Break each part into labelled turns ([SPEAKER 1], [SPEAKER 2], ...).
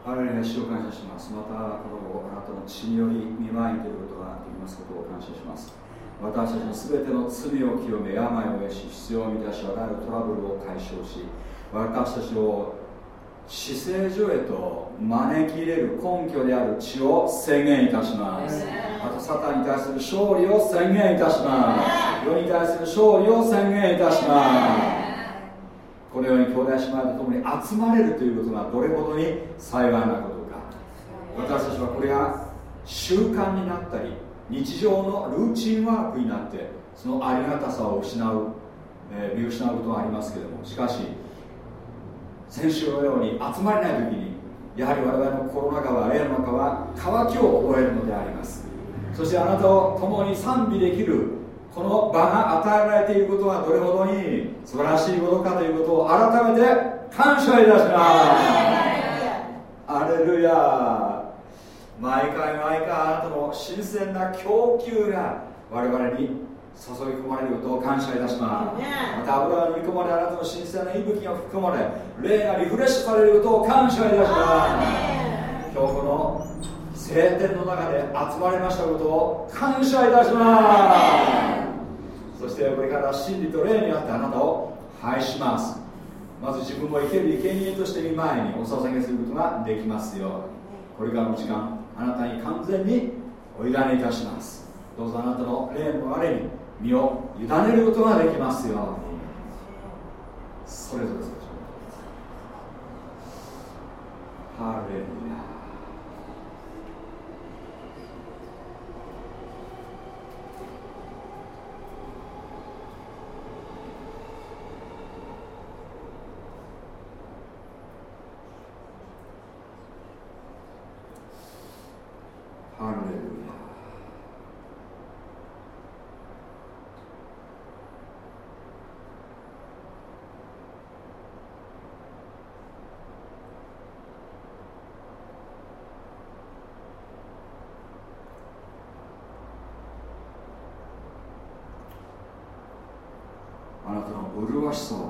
[SPEAKER 1] 「我々が主を感謝します。またこのあなたの血により見舞いに出ることができますことを感謝します。私たちの全ての罪を清め病を癒し必要を満たしあらゆるトラブルを解消し私たちを死聖所へと招き入れる根拠である血を宣言いたします。またサタンに対する勝利を宣言いたします。世に対する勝利を宣言いたします姉妹と共に集まれるということがどれほどに幸いなことか。私たちはこれが習慣になったり日常のルーチンワークになってそのありがたさを失う、えー、見失うことがありますけれども。しかし先週のように集まれない時にやはり我々のコロナ禍は霊の中は渇きを覚えるのであります。そしてあなたを共に賛美できるこの場が与えられていることがどれほどに素晴らしいことかということを改めて感謝いたします。アレルヤ。毎回毎回あなたの新鮮な供給が我々に注ぎ込まれることを感謝いたします。また油が飲み込まれあなたの新鮮な息吹が吹き込まれ霊がリフレッシュされることを感謝いたします。今日この晴天の中で集まれましたことを感謝いたしますそしてこれから真理と霊にあってあなたを拝します。まず自分も生ける生贄として見前にお捧げすることができますよ。これからの時間あなたに完全にお委ねいたします。どうぞあなたの霊の我に身を委ねることができますよ。それぞれそうでしハレルヤあなたの麗しさを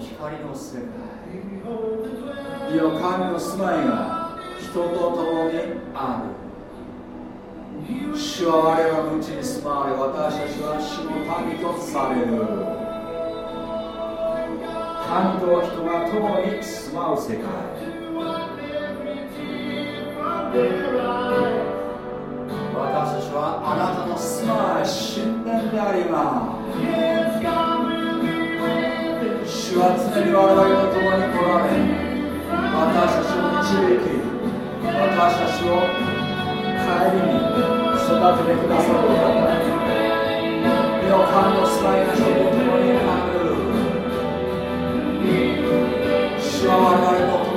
[SPEAKER 1] 光の世界い。や神の住まいが人と共にある。主は我らのうちに住まわれ私たちは主の民とされる。神と人が共に住まう世界。私たちはあなたの住まい神殿であります。主は常に我々と共に来られ私たちを導き私たちを帰りに育ててくださるお方身を感動すらいな人と共にある主は我々と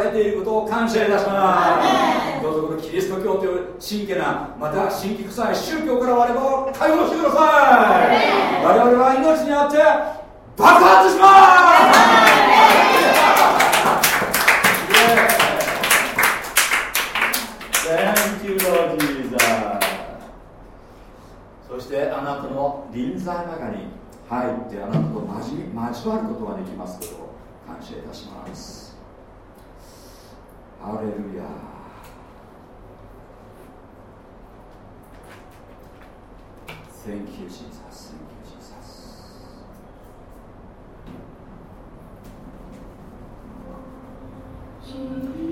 [SPEAKER 1] えら得ていることを感謝いたします。どうぞこのキリスト教という神経なまた神気臭い宗教から我々を解放してください我々は命にあって爆発します。そしてあなたの臨在の中に入ってあなたと交わることができますことを感謝いたします。 아렐루야. Thank you, Jesus. Thank you, Jesus. 주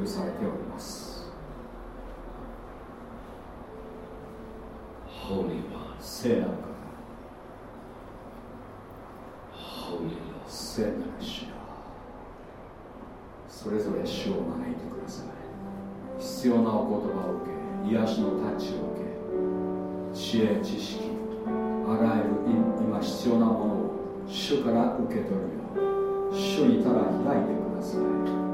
[SPEAKER 1] 許されております。
[SPEAKER 2] Holy One
[SPEAKER 1] 聖なる方
[SPEAKER 2] Holy Lord
[SPEAKER 1] 聖なる主よそれぞれ主を招いてください。必要なお言葉を受け癒しのタッチを受け知恵知識あらゆる今必要なものを主から受け取るよう主にただ開いてください。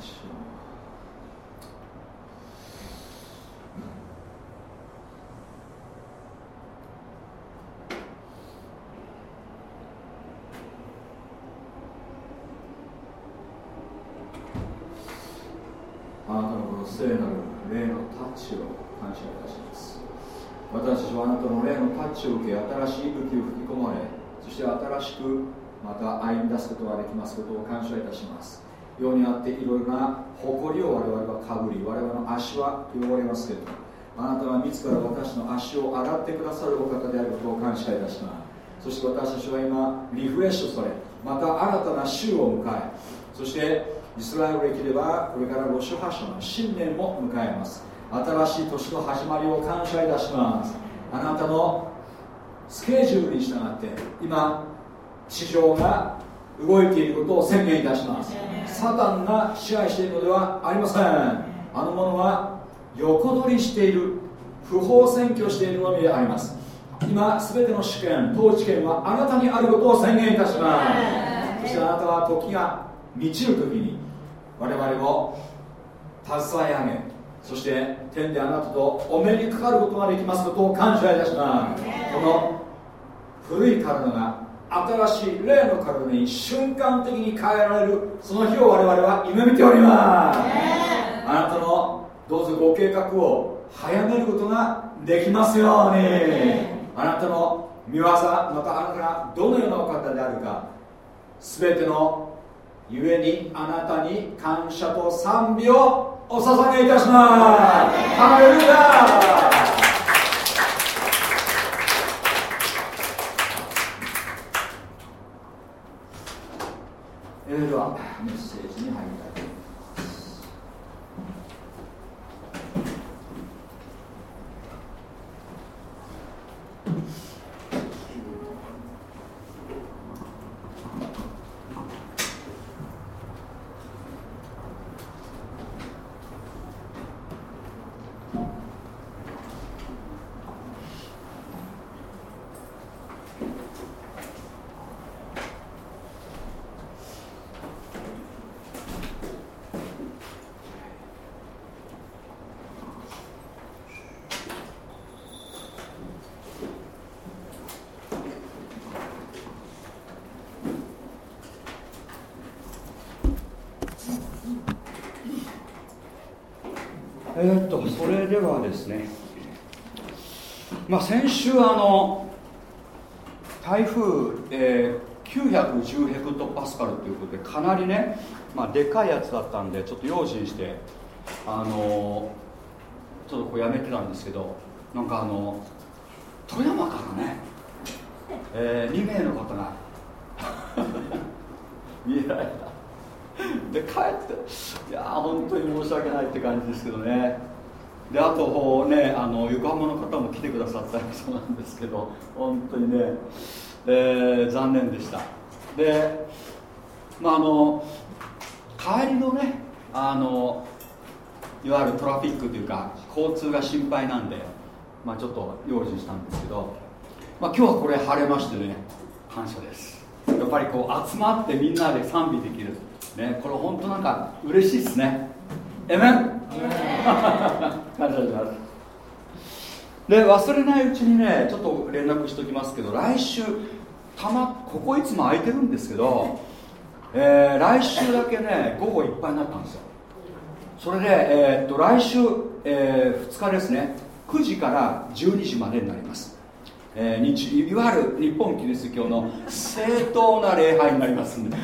[SPEAKER 1] あなたのこの聖なる霊のタッチを感謝いたします。私たちはあなたの霊のタッチを受け新しい武器を吹き込まれそして新しくまた歩み出すことができますことを感謝いたします。世にあっていろいろな誇りを我々はかぶり我々の足は汚れますけれどあなたは自ら私の足を洗ってくださるお方であることを感謝いたします。そして私たちは今リフレッシュされまた新たな週を迎えそしてイスラエル歴ではこれからロシュハシャの新年も迎えます。新しい年の始まりを感謝いたします。あなたのスケジュールに従って今地上が動いていることを宣言いたします。サタンが支配しているのではありません。あの者は横取りしている不法占拠しているのみであります。今全ての主権統治権はあなたにあることを宣言いたします。そしてあなたは時が満ちる時に我々を携え上げそして天であなたとお目にかかることができますことを感謝いたします。この古い体が新しい霊の体に瞬間的に変えられるその日を我々は夢見ております。あなたのどうぞご計画を早めることができますように。あなたの見業またあなたがどのようなお方であるか全ての故にあなたに感謝と賛美をお捧げいたします。ハレルヤえー、では。メッセージに入りたいと思いますえーっとそれではですねまあ先週あの台風、えー910ヘクトパスカルということでかなりね、まあ、でかいやつだったんでちょっと用心してあのちょっとこうやめてたんですけどなんかあの富山からね、え2名の方が 見えられたで帰っていや本当に申し訳ないって感じですけどね。であとねあの横浜の方も来てくださったりそうなんですけど本当にね、えー残念でした。でまああの帰りのねあのいわゆるトラフィックというか交通が心配なんで、まあ、ちょっと用心したんですけど、まあ、今日はこれ晴れましてね感謝です。やっぱりこう集まってみんなで賛美できる、ね、これ本当なんか嬉しいですね。えめ 感謝します。で忘れないうちにねちょっと連絡しておきますけど来週たまここいつも空いてるんですけど、えー来週だけね午後いっぱいになったんですよ。それで、えーっと来週、え2日ですね9時から12時までになります、えー日いわゆる日本キリスト教の正当な礼拝になりますんで。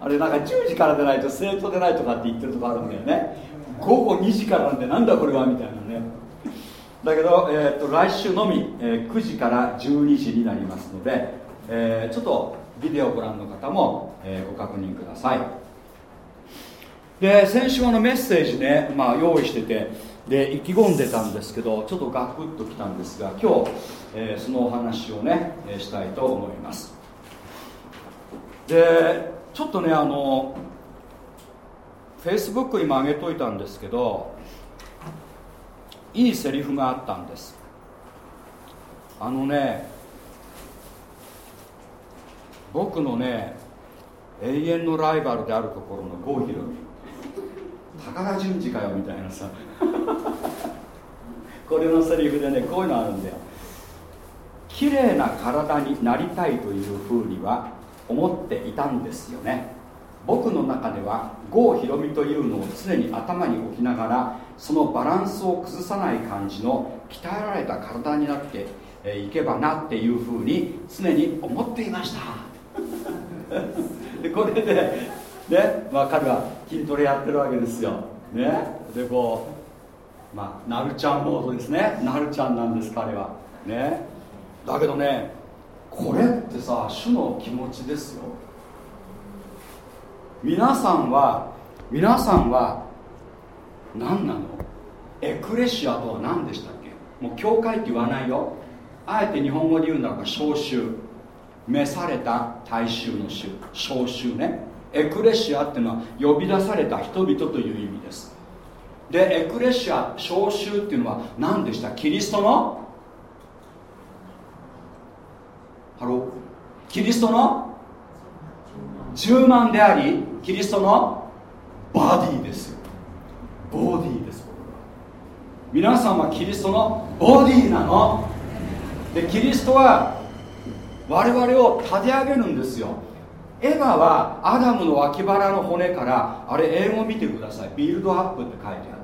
[SPEAKER 1] あれなんか10時からでないと正当でないとかって言ってるとこあるんだよね。午後2時からなんてなんだこれはみたいなね。だけど、えー、と来週のみ、えー9時から12時になりますので、えーちょっとビデオをご覧の方も、えーご確認ください。で先週のメッセージね、まあ、用意しててで意気込んでたんですけどちょっとガクッときたんですが今日、えーそのお話をね、えーしたいと思います。でちょっとねあのフェイスブック今上げといたんですけどいいセリフがあったんです。あのね僕のね永遠のライバルであるところの郷ひろみ。高田純次かよみたいなさ。これのセリフでねこういうのあるんだよ。綺麗な体になりたいというふうには思っていたんですよね。僕の中では郷ひろみというのを常に頭に置きながらそのバランスを崩さない感じの鍛えられた体になっていけばなっていうふうに常に思っていました。でこれでね、まあ、彼は筋トレやってるわけですよ。ね。でこうまあなるちゃんモードですね。なるちゃんなんです彼は。ね。だけどねこれってさ主の気持ちですよ。皆さんは皆さんは何なの？エクレシアとは何でしたっけ？もう教会って言わないよ。あえて日本語で言うならば召集召された大衆の衆。召集ね。エクレシアっていうのは呼び出された人々という意味です。でエクレシア召集っていうのは何でした？キリストの？ Hello。キリストの充満でありキリストの body ですよ。ボディです皆さんはキリストのボディなの？でキリストは我々を立て上げるんですよ。エヴァはアダムの脇腹の骨からあれ英語見てください。ビルドアップって書いてあ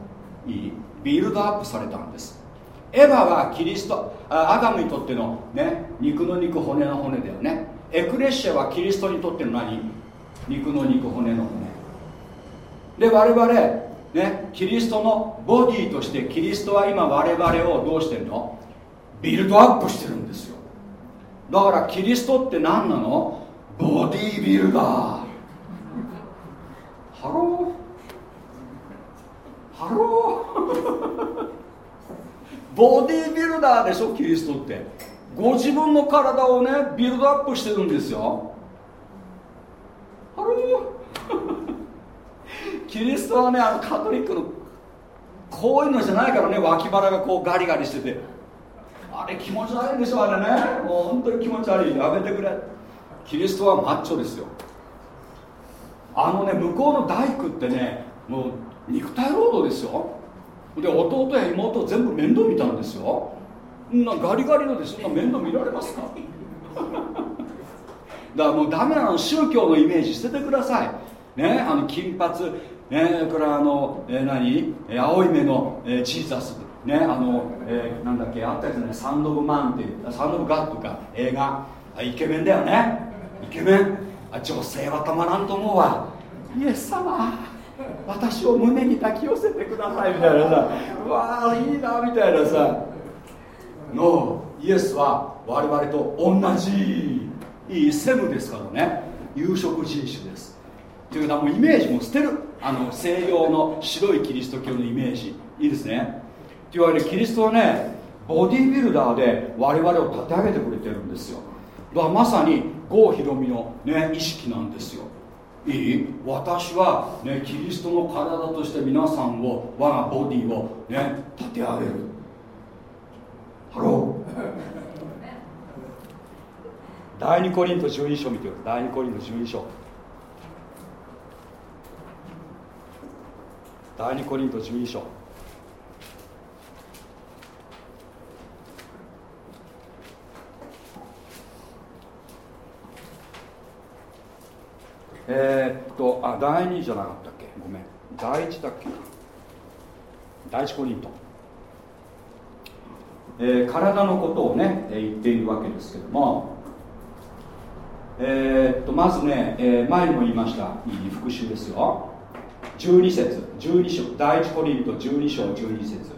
[SPEAKER 1] る。いい？ビルドアップされたんです。エヴァはキリスト。アダムにとってのね肉の肉骨の骨だよね。エクレッシアはキリストにとっての何？肉の肉骨の骨。で我々ねキリストのボディとしてキリストは今我々をどうしてるの？ビルドアップしてるんですよ。だからキリストって何なの？ボディービルダー。 Hello？Hello？ボディービルダーでしょキリストって。ご自分の体をねビルドアップしてるんですよ。ハロ キリストはねあのカトリックのこういうのじゃないからね脇腹がこうガリガリしてて。あれ気持ち悪いんでしょあれね。もう本当に気持ち悪い。やめてくれ。キリストはマッチョですよ。あのね向こうの大工ってねもう肉体労働ですよ。で弟や妹全部面倒見たんですよ。なガリガリのでそんな面倒見られますか？だからもうダメなの宗教のイメージ捨ててください。ねあの金髪ねこれあの、えー何？青い目の、えージーザス。ねあの、えーなんだっけ？あったやつね。サンド・オブ・マンっていうサンド・オブ・ガッドか。映画。あイケメンだよね。イケメン。あ女性はたまらんと思うわ。イエス様。私を胸に抱き寄せてくださいみたいなさうわあいいなみたいなさのイエスは我々と同じいいセムですからね。有色人種です。というかもうイメージも捨てる。あの西洋の白いキリスト教のイメージ。いいですね。というわけでキリストはねボディービルダーで我々を立て上げてくれてるんですよ。だからまさに郷ひろみの、ね、意識なんですよ。いい？私は、ね、キリストの体として皆さんを我がボディをね立て上げる。Hello。第2コリント12章見てください第2コリント12章。第2コリント12章。えーっとあ第2じゃなかったっけ？ごめん。第1だっけ第1コリント。えー体のことをね、え言っているわけですけども、えーっとまずね、え前にも言いました。いい復習ですよ。12節。12章。第1コリント。12章。12節。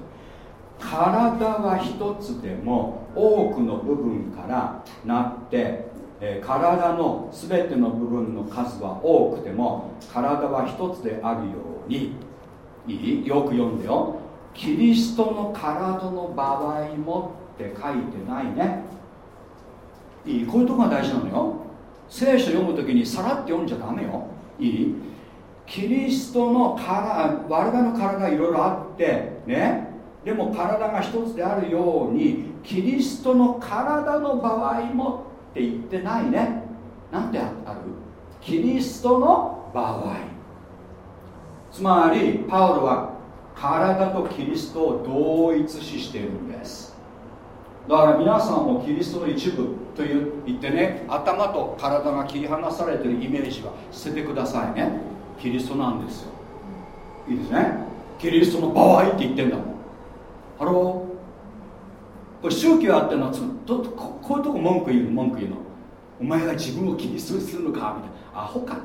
[SPEAKER 1] 体は一つでも多くの部分からなって、えー体の全ての部分の数は多くても体は一つであるようにいい？よく読んでよ。キリストの体の場合もって書いてないね。いい？こういうとこが大事なのよ。聖書読む時にさらって読んじゃダメよ。いい？キリストの体我々の体いろいろあってね。でも体が一つであるようにキリストの体の場合もって言ってないね。なんてある？キリストの場合。つまりパウロは体とキリストを同一視しているんです。だから皆さんもキリストの一部という言ってね頭と体が切り離されてるイメージは捨ててくださいね。キリストなんですよ。いいですね？キリストの場合って言ってんだもん。ハローこれ宗教やってのはずっとこういうとこ文句言うの文句言うの。お前が自分をキリストにするのか？みたいな。アホかと。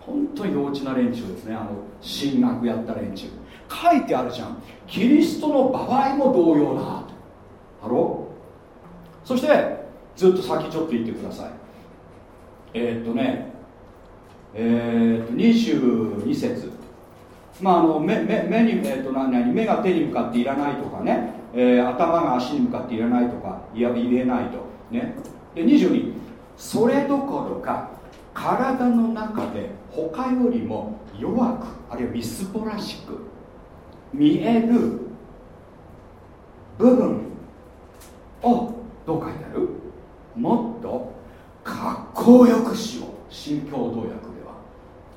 [SPEAKER 1] 本当に幼稚な連中ですね。あの神学やった連中。書いてあるじゃん。キリストの場合も同様だと。 Hello？そしてずっと先ちょっと言ってください。えーっとねえーっと22節。まああの目目目に、えーっと何？々目が手に向かっていらないとかね、えー頭が足に向かっていらないとかいや言えないとね。で22それどころか体の中で他よりも弱くあるいはみすぼらしく見える部分をどう書いてある？もっとかっこよくしよう。新共同訳では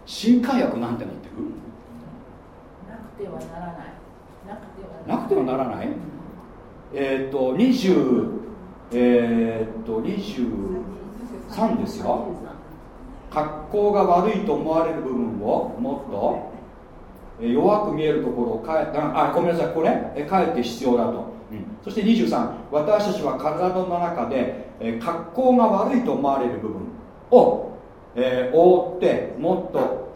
[SPEAKER 1] 新海訳なんてなってる？
[SPEAKER 3] なくてはならない。なくては
[SPEAKER 1] なくてはならない？えーっと20えーっと23ですよ。格好が悪いと思われる部分をもっと弱く見えるところをかえあごめんなさい。これえかえって必要だと、うん。そして23私たちは体の中で、格好が悪いと思われる部分をえー覆ってもっと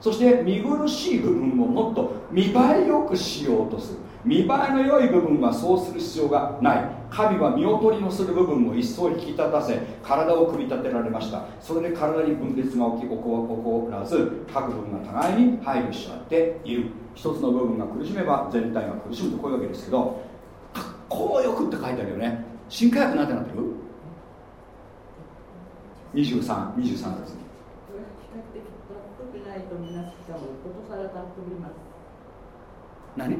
[SPEAKER 1] そして見苦しい部分をもっと見栄えよくしようとする。見栄えの良い部分はそうする必要がない。神は見劣りのする部分を一層引き立たせ体を組み立てられました。それで体に分裂が起き起こ起こらず。各部分が互いに配慮し合っている。一つの部分が苦しめば全体が苦しむとこういうわけですけどかっこよくって書いてあるよね。新科学なんてなってる ?2323 23節。
[SPEAKER 3] 比較的トラップでないとみなしかもことされたとります。
[SPEAKER 1] 何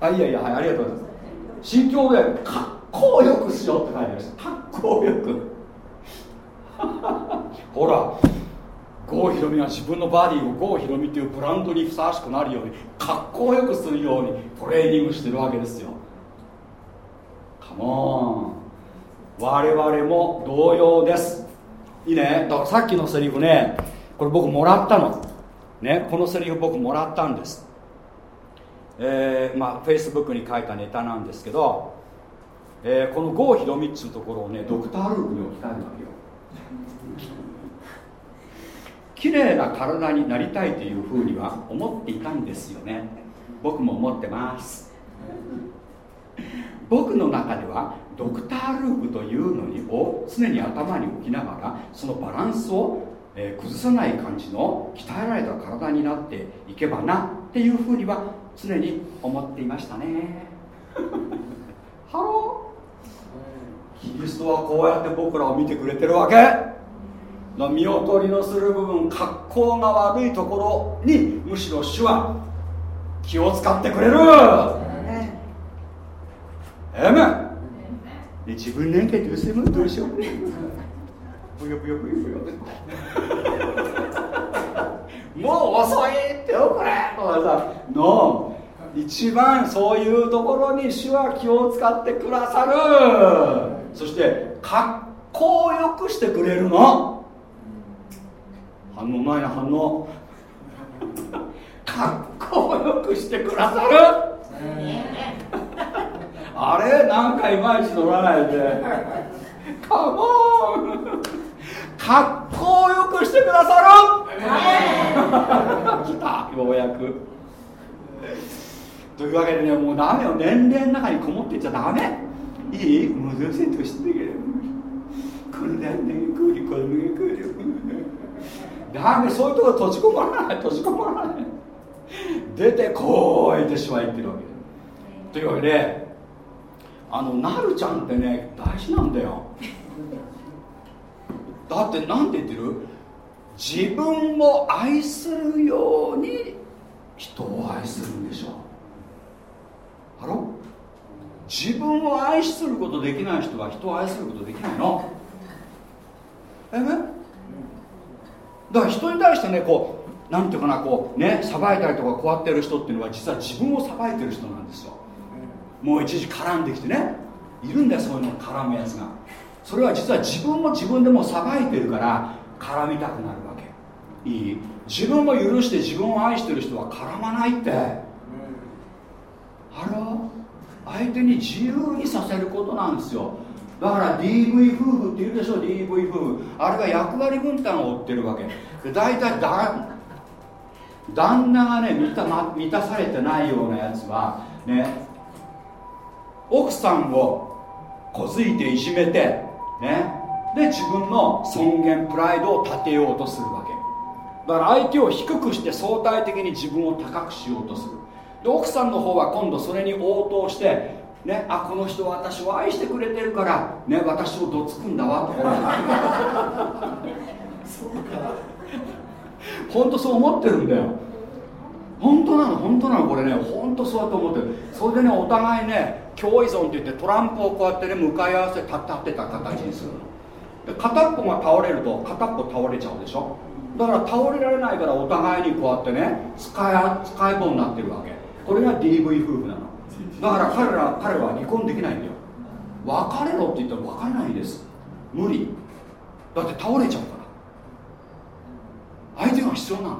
[SPEAKER 1] あいやいやはいありがとうございます新教でかっこよくしようって書いてありますかっこよくほら郷ひろみは自分のバディを郷ひろみというブランドにふさわしくなるようにかっこよくするようにトレーニングしてるわけですよカモン我々も同様ですいいね。だからさっきのセリフねこれ僕もらったの。ねこのセリフ僕もらったんです。えー、まあフェイスブックに書いたネタなんですけど、えーこの郷ひろみっつうところをねドクター・ルークに置き換えるわけよ。綺麗な体になりたいというふうには思っていたんですよね。僕も思ってます。僕の中ではドクター・ルークというのにを常に頭に置きながらそのバランスを、え崩さない感じの鍛えられた体になっていけばなっていうふうには常に思っていましたね。 Hello。キリストはこうやって僕らを見てくれてるわけ。の見劣りのする部分格好が悪いところにむしろ主は気を使ってくれる。えめで自分なんかどうせもどうしようもねぷよぷよぷよぷよもう遅いってよこれとかさの一番そういうところに主は気を使ってくださるそして格好よくしてくれるの反応ないな反応格好よくしてくださるあれ？なんかいまいち乗らないで。カモンかっこよくしてくださる 来たようやく。というわけでねもうダメよ。年齢の中にこもっていっちゃダメ。いい？もうどうせ年だけどこの旦那が来る子供が来るダメそういうとこ閉じこもらない閉じこもらない。出てこいってしまいってるわけというわけであのなるちゃんってね大事なんだよ。だってなんて言ってる？自分を愛するように人を愛するんでしょ。ハロ自分を愛することできない人は人を愛することできないの。えめだから人に対してねこうなんていうかなこうねさばいたりとかこうやってる人っていうのは実は自分をさばいてる人なんですよ。もう一時絡んできてね。いるんだよそういうの絡むやつが。それは実は自分も自分でもさばいてるから絡みたくなるわけ。いい？自分を許して自分を愛してる人は絡まないって。あら？相手に自由にさせることなんですよ。だから DV 夫婦って言うでしょ？DV 夫婦。あれが役割分担を負ってるわけ。で大体だ旦那がね満た,、ま、満たされてないようなやつはね奥さんをこづいていじめてね。で自分の尊厳プライドを立てようとするわけ。だから相手を低くして相対的に自分を高くしようとする。で奥さんの方は今度それに応答してね、あこの人は私を愛してくれてるから、ね、私をどつくんだわと 本当そう思ってるんだよ本当なの本当なのこれね本当そうやって思ってる。それでねお互いね共依存って言ってトランプをこうやってね向かい合わせ立ってた形にするの。で片っぽが倒れると片っぽ倒れちゃうでしょ。だから倒れられないからお互いにこうやってね使い使い棒になってるわけ。これが DV 夫婦なの。だから彼ら彼は離婚できないんだよ。別れろって言ったら別れないです。無理。だって倒れちゃうから。相手が必要なの。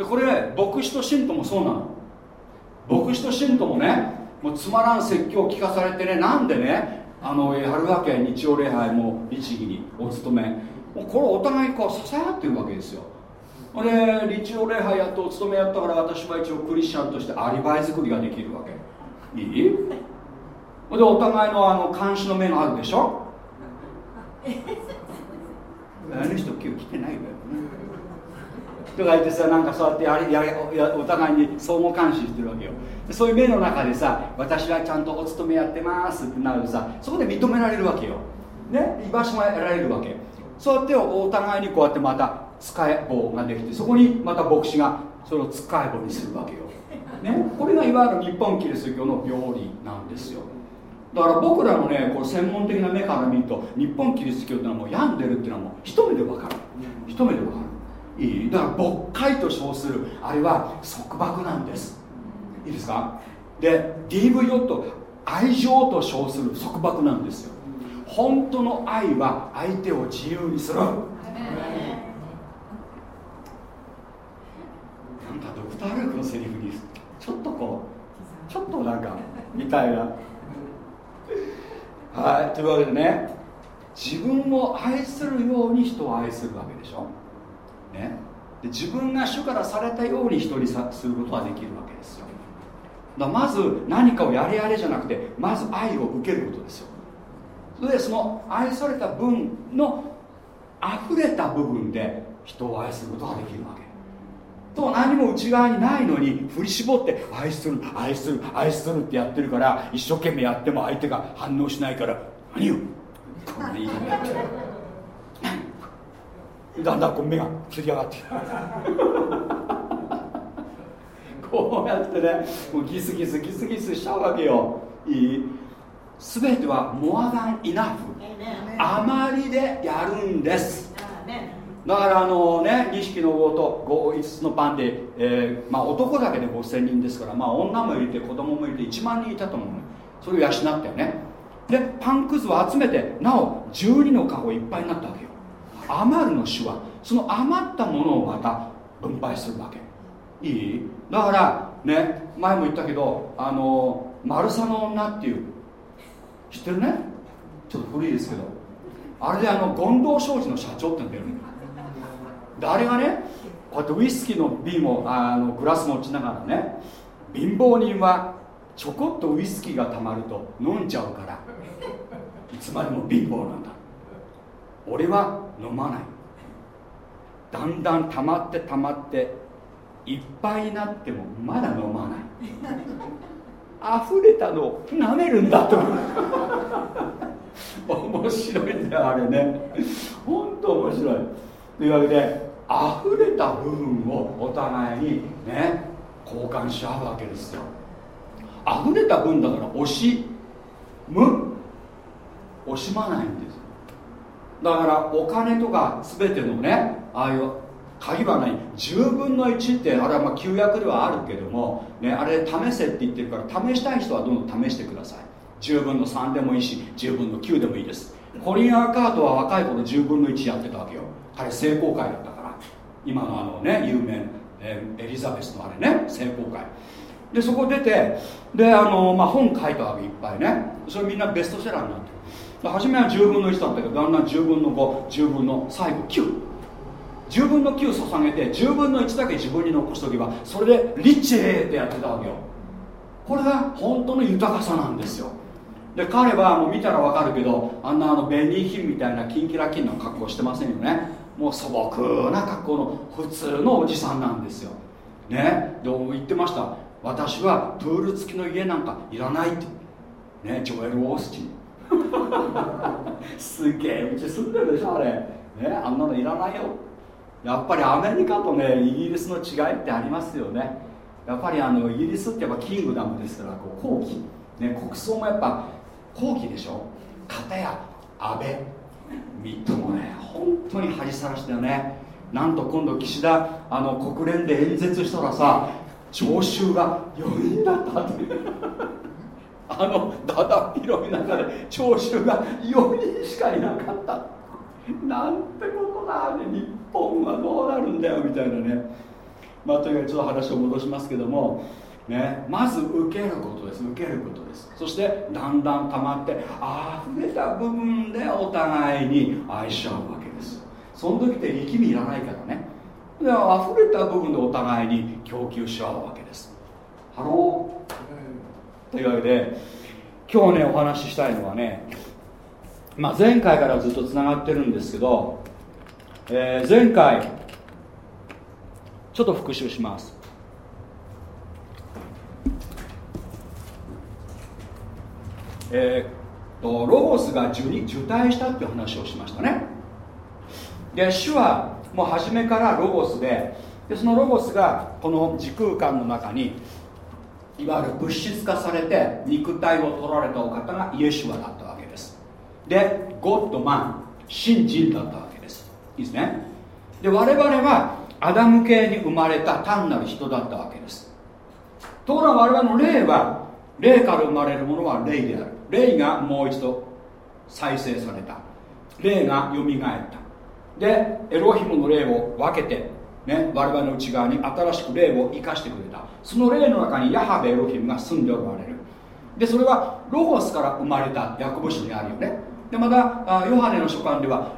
[SPEAKER 1] でこれね牧師と信徒もそうなの。牧師と信徒もねもうつまらん説教を聞かされてねなんでねあのやるわけ日曜礼拝も律儀にお勤め。もうこれお互いこう支え合ってるわけですよ。で日曜礼拝やってお勤めやったから私は一応クリスチャンとしてアリバイ作りができるわけ。いい？でお互いのあの監視の目があるでしょ？あの人今日来てないわよとか言ってさなんかそうやってやりやお互いに相互監視してるわけよ。そういう目の中でさ私はちゃんとお勤めやってますってなるとさそこで認められるわけよ。ね？居場所が得られるわけそうやってお互いにこうやってまた使え棒ができてそこにまた牧師がそれを使え棒にするわけよ、ね、これがいわゆる日本キリスト教の病理なんですよ。だから僕らのねこう専門的な目から見ると日本キリスト教ってのはもう病んでるっていうのはもう一目で分かる。一目で分かる。いいだから牧会と称する。あれは束縛なんです。いいですか？で DV と愛情と称する束縛なんですよ。本当の愛は相手を自由にする。なんかドクター・ルークのセリフにちょっとこうちょっとなんかみたいな。はいというわけでね自分を愛するように人を愛するわけでしょ、ね、で自分が主からされたように人にさすることができるわけですよ。だまず何かをやれやれじゃなくてまず愛を受けることですよ。それでその愛された分の溢れた部分で人を愛することができるわけ。と何も内側にないのに振り絞って愛する愛する愛するってやってるから一生懸命やっても相手が反応しないから何よ。こんないいねだんだんこう目がつり上がって こうやってねもうギスギスギスギスしちゃうわけよ。いい？全てはモアダンイナフあまりでやるんです。だからあのね2匹の魚と 5, 5つのパンで、えーまあ、男だけで5000人ですから、まあ、女も入れて子供も入れて1万人いたと思うのそれを養ったよね。でパンくずを集めてなお12のカゴいっぱいになったわけよ余るの種はその余ったものをまた分配するわけ。いい？だからね前も言ったけどあのマルサの女っていう知ってるね？ちょっと古いですけど。あれであの権藤商事の社長って言うんだよね。であれがねこうやってウイスキーの瓶をあのグラス持ちながらね貧乏人はちょこっとウイスキーがたまると飲んじゃうからいつまでも貧乏なんだ。俺は飲まない。だんだん溜まって溜まっていっぱいになってもまだ飲まない。溢れたのを舐めるんだと。面白いんだよあれね。本当面白い。というわけで溢れた部分をお互いにね交換し合うわけですよ。溢れた分だから惜しむ。惜しまないんですだからお金とか全てのねああいう鍵はない。10分の1ってあれはまあ旧約ではあるけども、ね、あれ試せって言ってるから試したい人はどんどん試してください。10分の3でもいいし10分の9でもいいです。コリン・アーカートは若い頃10分の1やってたわけよ。彼成功会だったから。今のあのね有名、えエリザベスのあれね成功会。でそこ出てであの、まあ、本書いたわけいっぱいね。それみんなベストセラーになってる。初めは10分の1だったけどだんだん10分の510分の最後910分の9捧げて10分の1だけ自分に残しとけばそれでリッチーってやってたわけよ。これが本当の豊かさなんですよ。で彼はもう見たら分かるけどあんなあのベニーヒンみたいなキンキラキンの格好してませんよね。もう素朴な格好の普通のおじさんなんですよ。ね。で言ってました。私はプール付きの家なんかいらないって。ねジョエル・オースティン。すげえうち住んでるでしょあれ。ねあんなのいらないよ。やっぱりアメリカとねイギリスの違いってありますよね。やっぱりあのイギリスってやっぱキングダムですからこう後期、ね、国葬もやっぱ後期でしょ。片や安倍。ミットもね本当に恥さらしてよね。なんと今度岸田あの国連で演説したらさ聴衆が4人だったってあのだだ広い中で聴衆が4人しかいなかった。なんてことだね日本はどうなるんだよみたいなね。まあとにかくちょっと話を戻しますけどもね、まず受けることです受けることです。そしてだんだん溜まってあふれた部分でお互いに愛し合うわけです。その時って力みいらないからね。で溢れた部分でお互いに供給し合うわけです。 Hello。というわけで今日ねお話ししたいのはね、まあ、前回からずっとつながってるんですけど、えー前回ちょっと復習します。えーとロゴスが受に受胎したっていう話をしましたね。で主はもう初めからロゴスででそのロゴスがこの時空間の中にいわゆる物質化されて肉体を取られたお方がイエシュアだったわけです。でゴッドマン新人だったわけです。いいですね。で我々はアダム系に生まれた単なる人だったわけです。ところが我々の霊は霊から生まれるものは霊である。霊がもう一度再生された。霊がよみがえった。でエロヒムの霊を分けて、ね、我々の内側に新しく霊を生かしてくれた。その霊の中にヤハベエロヒムが住んでおられる。でそれはロゴスから生まれたヤコブ書にあるよね。でまたヨハネの書簡では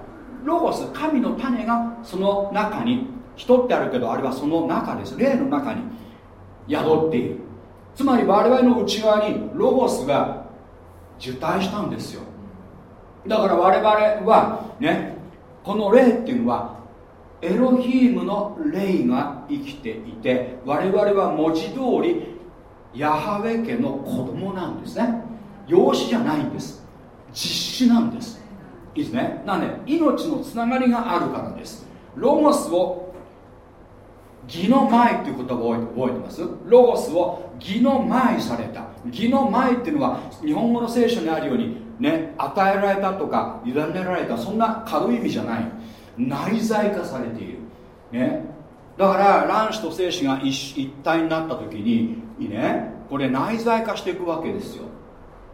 [SPEAKER 1] ロゴス神の種がその中に人ってあるけどあれはその中です。霊の中に宿っている。つまり我々の内側にロゴスが受胎したんですよ。だから我々はねこの霊っていうのはエロヒームの霊が生きていて我々は文字通りヤハウェ家の子供なんですね。養子じゃないんです。実子なんです。いいですね。なんで命のつながりがあるからです。ロゴスを義の前っていう言葉を覚えてます？ロゴスを義の前された。義の前っていうのは日本語の聖書にあるようにね与えられたとか委ねられたそんな軽い意味じゃない。内在化されている。ね。だから卵子と精子が一一体になった時にいいね。これ内在化していくわけですよ、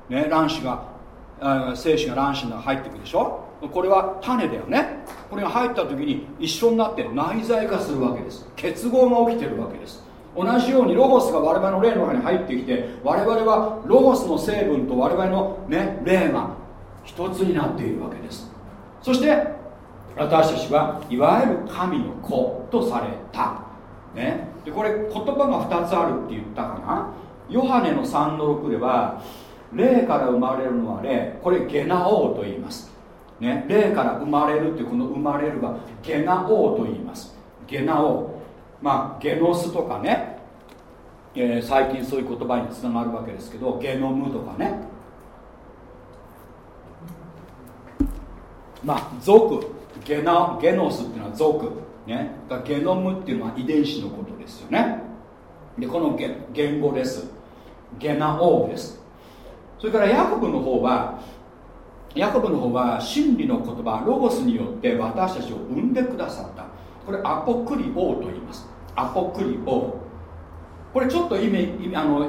[SPEAKER 1] ね、卵子が精子が卵子に入っていくでしょ？これは種だよね。これが入った時に一緒になって内在化するわけです。結合が起きてるわけです。同じようにロゴスが我々の霊の中に入ってきて我々はロゴスの成分と我々の、ね、霊が一つになっているわけです。そして私たちはいわゆる神の子とされた、ね、でこれ言葉が2つあるって言ったかな。ヨハネの3の6では霊から生まれるのは霊。これゲナオーと言います、ね、霊から生まれるってこの生まれるはゲナオーと言います。ゲナオーまあゲノスとかね、えー最近そういう言葉につながるわけですけどゲノムとかね。まあ族ゲナゲノスっていうのは族ね。だゲノムっていうのは遺伝子のことですよね。でこの言言語です。ゲナオーです。それからヤコブの方はヤコブの方は真理の言葉ロゴスによって私たちを生んでくださった。これアポクリオと言います。アポクリオこれちょっと意味意味あの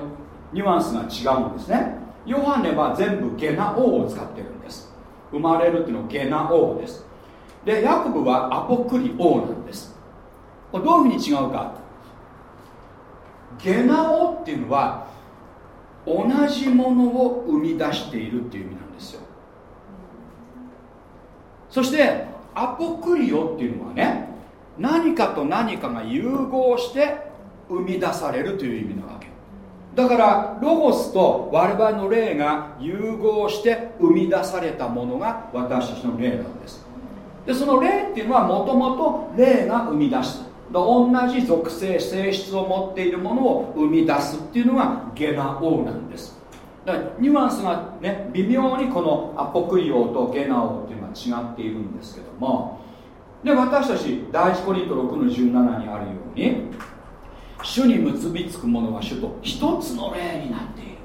[SPEAKER 1] ニュアンスが違うんですね。ヨハネは全部ゲナオーを使ってるんです。生まれるっていうのはゲナオーです。でヤコブはアポクリオーなんです。どういうふうに違うか。ゲナオっていうのは同じものを生み出しているっていう意味なんですよ。そしてアポクリオっていうのはね何かと何かが融合して生み出されるという意味なわけ。だからロゴスと我々の霊が融合して生み出されたものが私たちの霊なんです。でその霊っていうのはもともと霊が生み出しただ同じ属性性質を持っているものを生み出すっていうのがゲナオなんです。だからニュアンスがね微妙にこのアポクリオとゲナオっていうのは違っているんですけども。で私たち第一コリント6の17にあるように主に結びつくものは主と一つの霊になっている。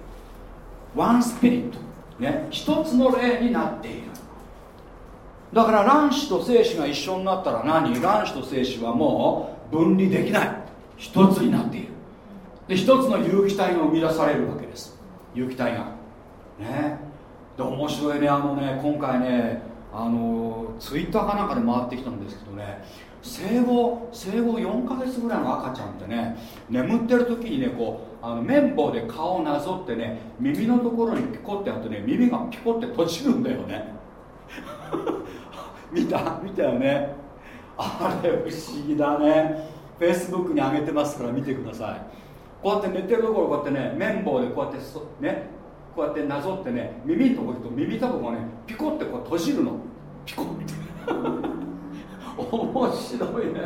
[SPEAKER 1] ワンスピリット。ね一つの霊になっている。だから卵子と精子が一緒になったら何？卵子と精子はもう分離できない。一つになっている。で一つの有機体が生み出されるわけです。有機体が。ね。で面白いね。あのね今回ねあのツイッターかなんかで回ってきたんですけどね。生後生後4ヶ月ぐらいの赤ちゃんってね眠ってる時にねこうあの綿棒で顔をなぞってね耳のところにピコってやってね耳がピコって閉じるんだよね。見た見たよね。あれ不思議だね。フェイスブックに上げてますから見てください。こうやって寝てるところこうやってね綿棒でこうやってそねこうやってなぞってね耳のところ行くと耳たぶがねピコってこう閉じるの。ピコって。面白いね。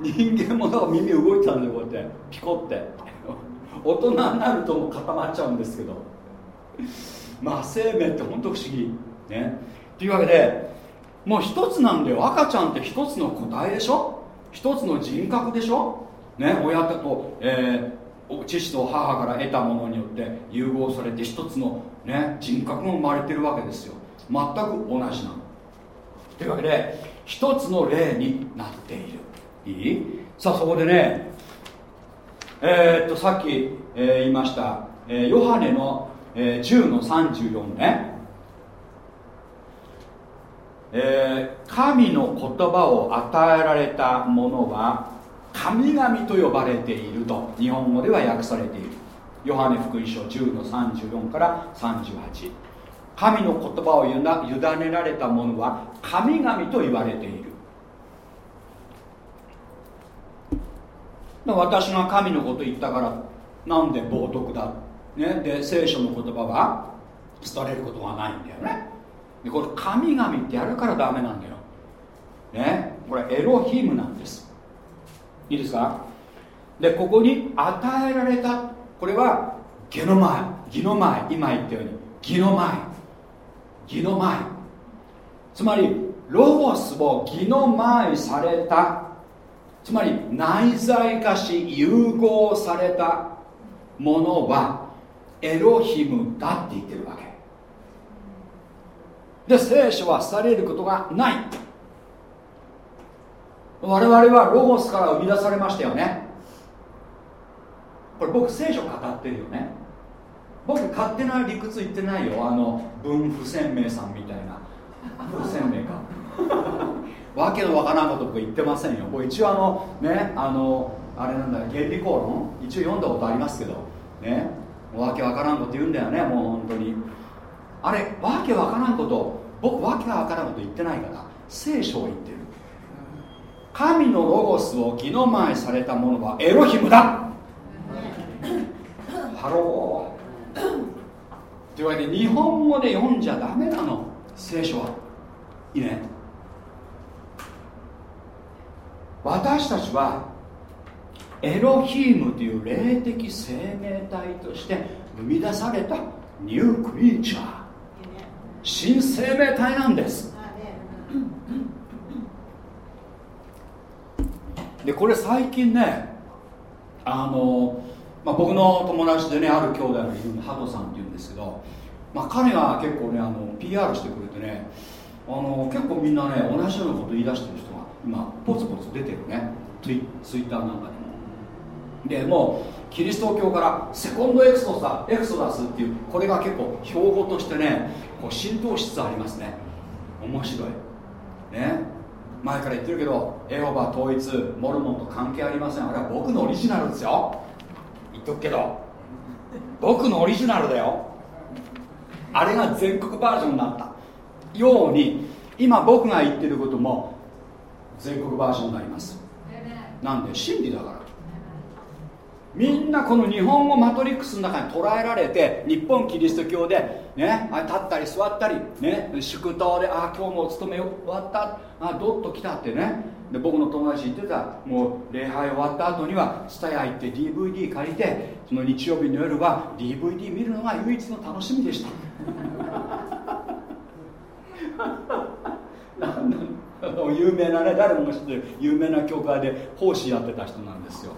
[SPEAKER 1] 人間もだから耳動いてたんだよこうやって。ピコって。大人になるともう固まっちゃうんですけど。まあ生命って本当不思議。ね。というわけでもう一つなんだよ赤ちゃんって一つの個体でしょ？一つの人格でしょ？ね親と、えー父と母から得たものによって融合されて一つの、ね、人格が生まれてるわけですよ。全く同じなの。というわけで一つの霊になっている。いい？さあそこでねえーっとさっき、えー言いました、えーヨハネの、えー10の34ね。えー神の言葉を与えられたものは神々と呼ばれていると日本語では訳されている。ヨハネ福音書10の34から38神の言葉をゆな委ねられたものは神々と言われている。私が神のこと言ったからなんで冒涜だ、ね、で聖書の言葉は伝れることがないんだよね。でこれ神々ってやるからダメなんだよ。ね。これエロヒムなんです。いいですか？でここに与えられたこれはゲノマイギノマイ今言ったようにギノマイ。ギノマイ。つまりロゴスをギノマイされた。つまり内在化し融合されたものはエロヒムだって言ってるわけ。で聖書はされることがない。我々はロゴスから生み出されましたよね。これ僕聖書語ってるよね。僕勝手な理屈言ってないよ。あの文不鮮明さんみたいな。不鮮明か。わけのわからんこと僕言ってませんよ。これ一応あのねあのあれなんだ原理公論？一応読んだことありますけど。ね。わけわからんこと言うんだよねもう本当に。あれわけわからんこと僕わけがわからんこと言ってないから聖書を言ってる。神のロゴスを義の前されたものはエロヒムだ。ハロー。というわけで日本語で読んじゃダメなの。聖書は。いいね。私たちはエロヒームという霊的生命体として生み出されたニュークリーチャー。新生命体なんです。でこれ最近ねあの、まあ、僕の友達でねある兄弟がいるハトさんっていうんですけど、まあ、彼が結構ねあの PR してくれてねあの結構みんなね同じようなこと言い出してる人が今ポツポツ出てるねツイツイッターなんかでも。でもうキリスト教からセコンドエクソダエクソダスっていうこれが結構標語としてねこう浸透しつつありますね。面白い。ね。前から言ってるけどエホバ統一モルモンと関係ありません。あれは僕のオリジナルですよ。言っとくけど。僕のオリジナルだよ。あれが全国バージョンになった。ように今僕が言ってることも全国バージョンになります。なんで真理だからみんなこの日本語マトリックスの中に捉えられて日本キリスト教で、ね、立ったり座ったり、ね、祝祷であ今日もお勤め終わった。あどっと来たってね。で僕の友達言ってた。もう礼拝終わった後には蔦屋行って DVD 借りてその日曜日の夜は DVD 見るのが唯一の楽しみでした。なんなん有名なね誰もが知ってる有名な教会で奉仕やってた人なんですよ。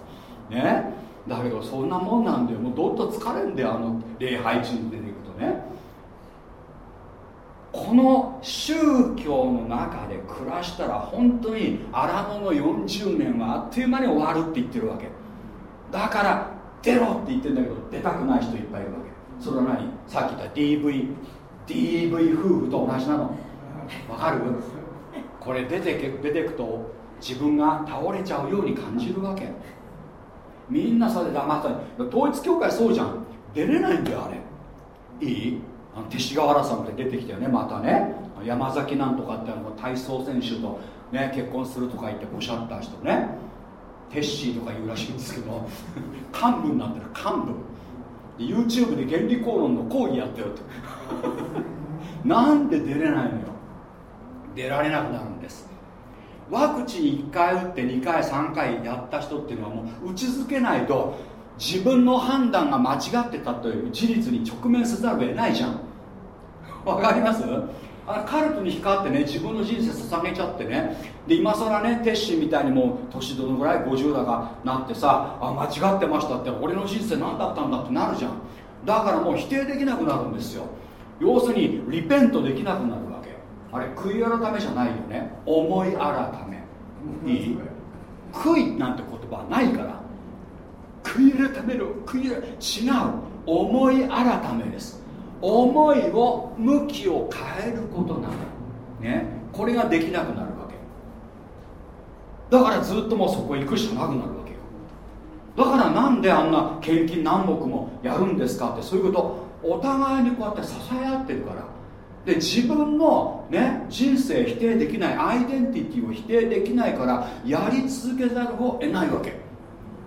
[SPEAKER 1] ね。だけどそんなもんなんだよ。もうどっと疲れんだよあの礼拝中に出ていくとね。この宗教の中で暮らしたら本当に荒野の40年はあっという間に終わるって言ってるわけ。だから出ろって言ってるんだけど出たくない人いっぱいいるわけ。それは何？さっき言った DV DV 夫婦と同じなの。わかる？これ出てけ出てくと自分が倒れちゃうように感じるわけ。みんなそれで黙った統一教会そうじゃん。出れないんだよあれ。いい？あの勅使河原さんって出てきたよね。またね。山崎なんとかってあの体操選手と、ね、結婚するとか言っておっしゃった人ね。テッシーとか言うらしいんですけど。幹部になってる。幹部。YouTube で原理講論の講義やってよって。なんで出れないのよ。出られなくなるんです。ワクチン1回打って2回3回やった人っていうのはもう打ち続けないと自分の判断が間違ってたという事実に直面せざるを得ないじゃん。わかります？あカルトに光ってね自分の人生捧げちゃってね。で今更ねテッシーみたいにもう年どのぐらい50だかなってさあ間違ってましたって俺の人生何だったんだってなるじゃん。だからもう否定できなくなるんですよ。要するにリペントできなくなる。あれ悔い改めじゃないよね。思い改め。いい？悔いなんて言葉はないから。悔い改める悔い改め違う。思い改めです。思いを向きを変えることなの。ね。これができなくなるわけ。だからずっともうそこ行くしかなくなるわけよ。だからなんであんな献金何目もやるんですかってそういうこと。お互いにこうやって支え合ってるからで自分の、ね、人生否定できないアイデンティティを否定できないからやり続けざるを得ないわけ。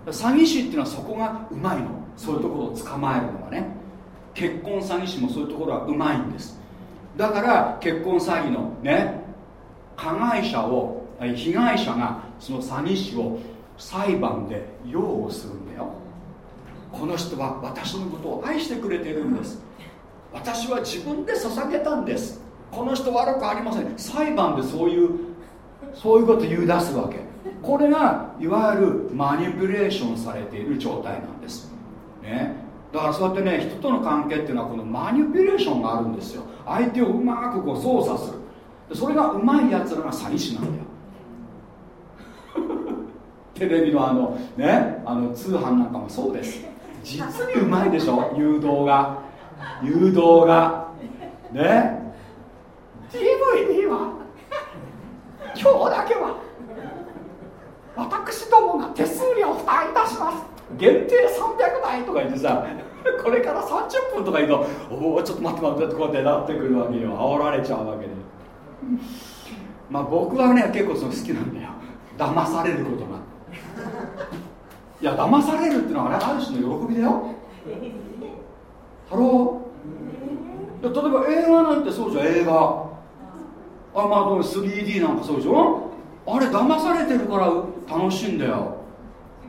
[SPEAKER 1] 詐欺師っていうのはそこがうまいの。そういうところを捕まえるのがね。結婚詐欺師もそういうところはうまいんです。だから結婚詐欺のね加害者を被害者がその詐欺師を裁判で擁護するんだよ。この人は私のことを愛してくれてるんです。私は自分で捧げたんです。この人悪くありません。裁判でそういうそういうこと言い出すわけ。これがいわゆるマニピュレーションされている状態なんです。ね。だからそうやってね人との関係っていうのはこのマニピュレーションがあるんですよ。相手をうまくこう操作する。それがうまいやつらが詐欺師なんだよ。テレビのあのねあの通販なんかもそうです。実にうまいでしょ？誘導が。誘導が。ね。DVD は？今日だけは。私どもが手数料負担いたします。限定300台とか言ってさ これから30分とか言うとおおちょっと待って待ってこうやってなってくるわけよ。煽られちゃうわけで。まあ僕はね結構その好きなんだよ。騙されることが。いや騙されるっていうのはあれある種の喜びだよ。Hello。例えば映画なんてそうじゃん映画。あまあ 3D なんかそうでしょ？あれ騙されてるから楽しいんだよ。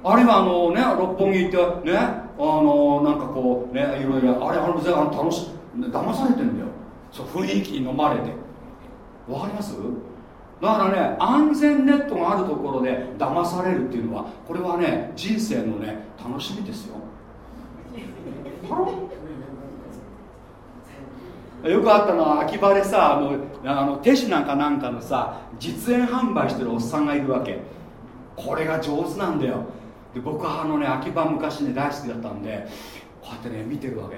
[SPEAKER 1] あるいはあのね六本木行ってねあのなんかこうねいろいろあれあれあの楽し騙されてんだよ。そう雰囲気に飲まれて。わかります？だからね安全ネットがあるところで騙されるっていうのはこれはね人生のね楽しみですよ。よくあったのは秋葉でさあのあの手品かなんかのさ実演販売してるおっさんがいるわけ。これが上手なんだよ。で僕はあのね秋葉昔ね大好きだったんでこうやってね見てるわけ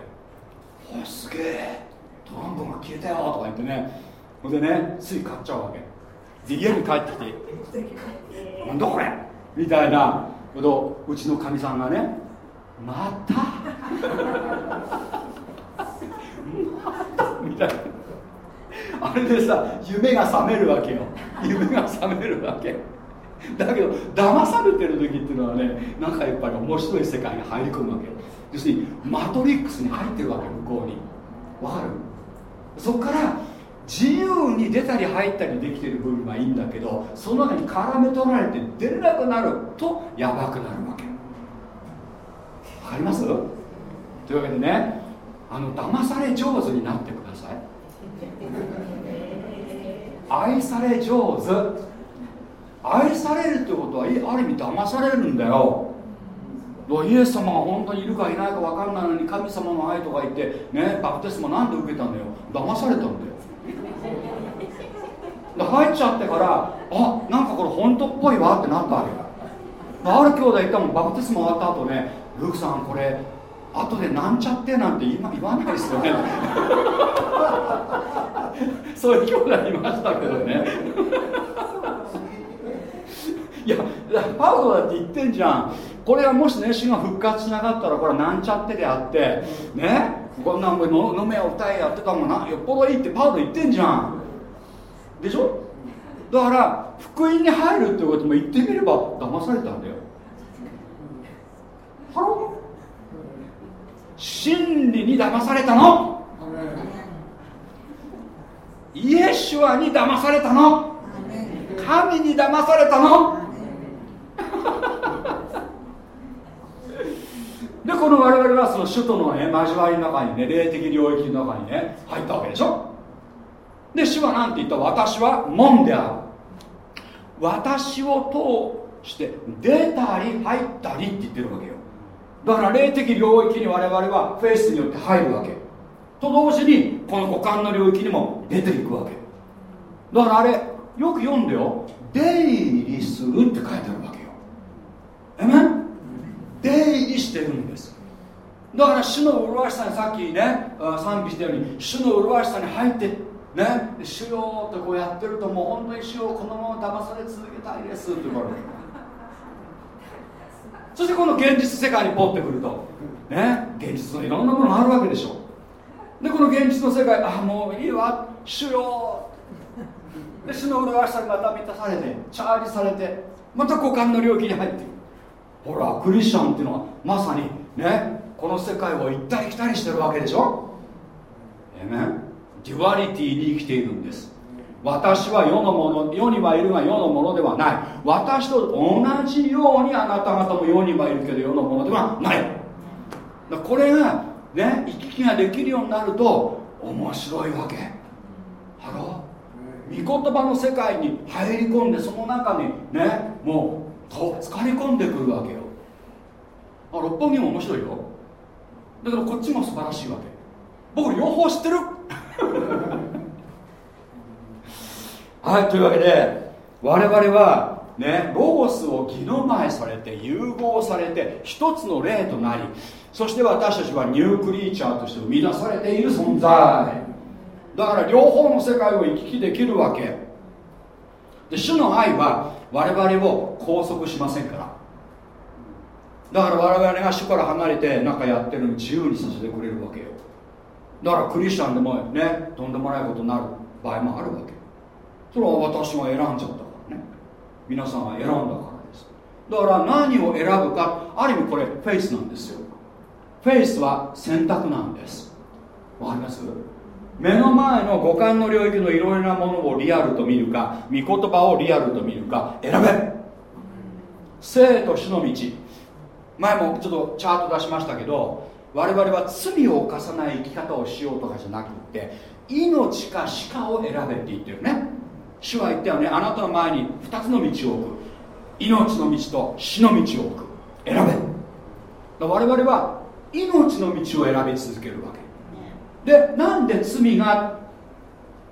[SPEAKER 1] 「おすげえ。トランプが消えたよ」とか言ってね。ほんでねつい買っちゃうわけ。で家に帰ってきて「なんだこれ!」みたいな。ことうちのかみさんがね「またまた」あれでさ夢が覚めるわけよ。夢が覚めるわけ。だけど騙されてる時っていうのはねなんかやっぱり面白い世界に入り込むわけ要するにマトリックスに入ってるわけ向こうに。わかる？そこから自由に出たり入ったりできてる部分はいいんだけどその中に絡め取られて出れなくなるとやばくなるわけ。わかります？というわけでねあの騙され上手になってく愛され上手。愛されるってことはある意味騙されるんだよ。イエス様が本当にいるかいないか分かんないのに神様の愛とか言ってねバプテスマなんで受けたんだよ。騙されたんだよ。で入っちゃってからあなんかこれ本当っぽいわってなったわけだある兄弟言ったもんバプテスマ終わった後ねルークさんこれ後でなんちゃってなんて今言わないですよね。そういう兄弟いましたけどね。いやパウロだって言ってんじゃん。これはもしね主が復活しなかったらこれはなんちゃってであってね？こんなん飲めよ歌えやってたもんな。よっぽどいいってパウロ言ってんじゃん。でしょ？だから福音に入るってことも言ってみれば騙されたんだよ。ハロ真理に騙されたの。イエシュアに騙されたの。神に騙されたの。でこの我々はその首都のね交わりの中にね霊的領域の中にね入ったわけでしょ。で主は何て言った？私は門である。私を通して出たり入ったりって言ってるわけよ。だから霊的領域に我々はフェイスによって入るわけ。と同時にこの五感の領域にも出ていくわけ。だからあれよく読んでよ。出入りするって書いてあるわけよ。えめ出入りしてるんです。だから主の麗しさにさっきね賛美したように主の麗しさに入ってね主よってこうやってるともう本当に主よこのまま騙され続けたいですって言われる。そしてこの現実世界にポッてくるとね現実のいろんなものがあるわけでしょ。でこの現実の世界あもういいわ。主よ。で主の麗しさがまた満たされてチャージされてまた股間の領域に入っていく。ほらクリスチャンっていうのはまさにねこの世界を行ったり来たりしてるわけでしょ。えめ duality に生きているんです。私は世のもの世にはいるが世のものではない。私と同じようにあなた方も世にはいるけど世のものではない。だこれがね行き来ができるようになると面白いわけ。 Hello？御言葉の世界に入り込んでその中にねもっと浸かり込んでくるわけよ。あ六本木も面白いよ。だからこっちも素晴らしいわけ。僕両方知ってる。はいというわけで我々はねロゴスを義の前されて融合されて一つの霊となりそして私たちはニュークリーチャーとして生み出されている存在。だから両方の世界を行き来できるわけ。で主の愛は我々を拘束しませんから。だから我々が主から離れて何かやってるのに自由にさせてくれるわけよ。だからクリスチャンでもねとんでもないことになる場合もあるわけ。それは私が選んじゃったからね。皆さんが選んだからです。だから何を選ぶかある意味これフェイスなんですよ。フェイスは選択なんです。わかります？目の前の五感の領域のいろいろなものをリアルと見るか御言葉をリアルと見るか選べ。生と死の道。前もちょっとチャート出しましたけど我々は罪を犯さない生き方をしようとかじゃなくって命か死かを選べって言ってるね。主は言ったよね。あなたの前に2つの道を置く。命の道と死の道を置く。選べ。我々は命の道を選び続けるわけ。でなんで罪が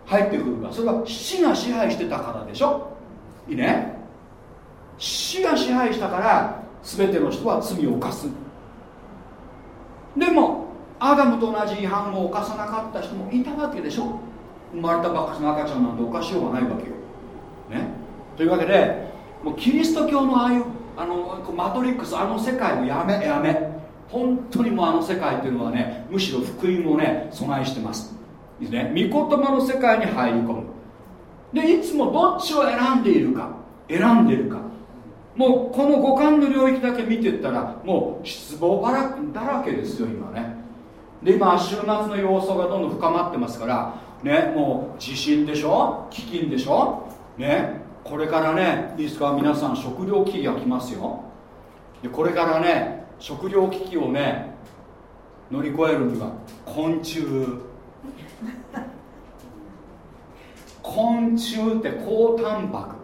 [SPEAKER 1] 入ってくるか。それは死が支配してたからでしょ。いいね。死が支配したから全ての人は罪を犯す。でもアダムと同じ違反を犯さなかった人もいたわけでしょ生まれたばっかりの赤ちゃんなんて犯しようがないわけよ、ね、というわけでもうキリスト教のああいうあのマトリックスあの世界をやめやめ。本当にもうあの世界っていうのはねむしろ福音をね備えしてます。ですね。御言葉の世界に入り込む。でいつもどっちを選んでいるか選んでいるか。もうこの五感の領域だけ見てったらもう失望だらけですよ今ね。で今週末の様相がどんどん深まってますからねもう地震でしょ？飢饉でしょ？ねこれからねいいですか？皆さん食糧危機が来ますよ。でこれからね食糧危機をね乗り越えるには昆虫。昆虫って高タンパ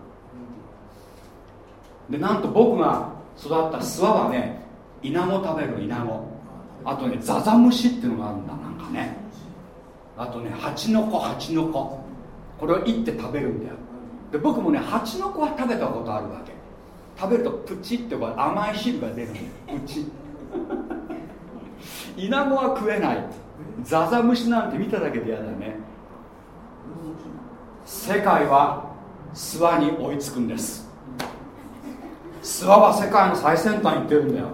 [SPEAKER 1] ク。でなんと僕が育った諏訪はねイナゴ食べるイナゴ。あとねザザムシっていうのがあるんだなんかね。あとねハチノコハチノコこれをいって食べるんだよ。で僕もねハチノコは食べたことあるわけ。食べるとプチってこう甘い汁が出るんだよ。プチ。イナゴは食えない。ザザムシなんて見ただけで嫌だね。世界は諏訪に追いつくんです。諏訪は世界の最先端行ってるんだよ。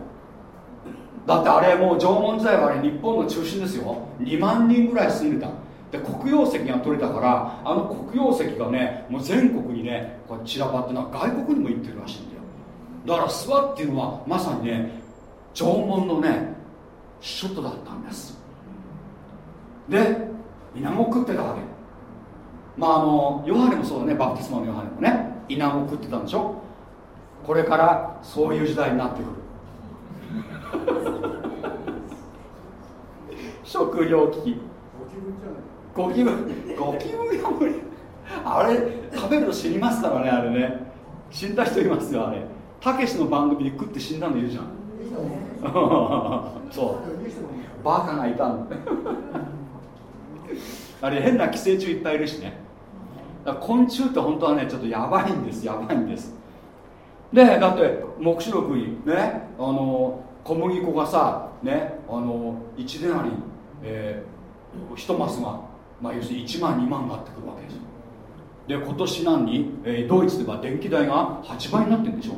[SPEAKER 1] だってあれもう縄文時代はあれ日本の中心ですよ。2万人ぐらい住んでた。で黒曜石が取れたからあの黒曜石がねもう全国にねこう散らばってな外国にも行ってるらしいんだよ。だから諏訪っていうのはまさにね縄文のね首都だったんです。でイナゴ食ってたわけ。まああのヨハネもそうだね。バプテスマのヨハネもね。イナゴ食ってたんでしょ。これからそういう時代になってくる。食料危機。ゴキブゴキブリは無理。あれ食べると死にますからねあれね。死んだ人いますよあれ。たけしの番組で食って死んだのいるじゃん。そう。バカがいたの。あれ変な寄生虫いっぱいいるしね。昆虫って本当はねちょっとやばいんですやばいんです。でだって黙示録にね？あの小麦粉がさねあの1デナリ、えー、1マスが、まあ、要するに1万2万になってくるわけですで今年何、えー、ドイツでは電気代が8倍になってるんでしょ。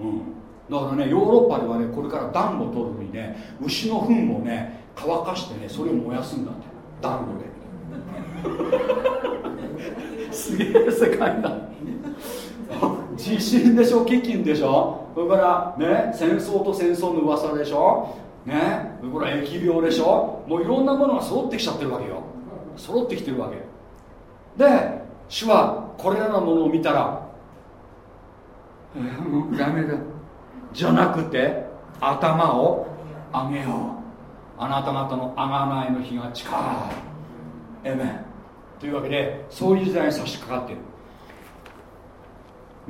[SPEAKER 1] うん。だからねヨーロッパではねこれから暖炉取るのにね牛の糞をね乾かしてねそれを燃やすんだって。暖炉で。すげえ世界だ 地震でしょ？飢饉でしょ？それからね戦争と戦争の噂でしょ？ねそれから疫病でしょ？もういろんなものが揃ってきちゃってるわけよ。揃ってきてるわけ。で主はこれらのものを見たら「えー、もうダメだ」じゃなくて頭を上げよう。あなた方の贖いの日が近いエメンというわけでそういう時代に差し掛かっている。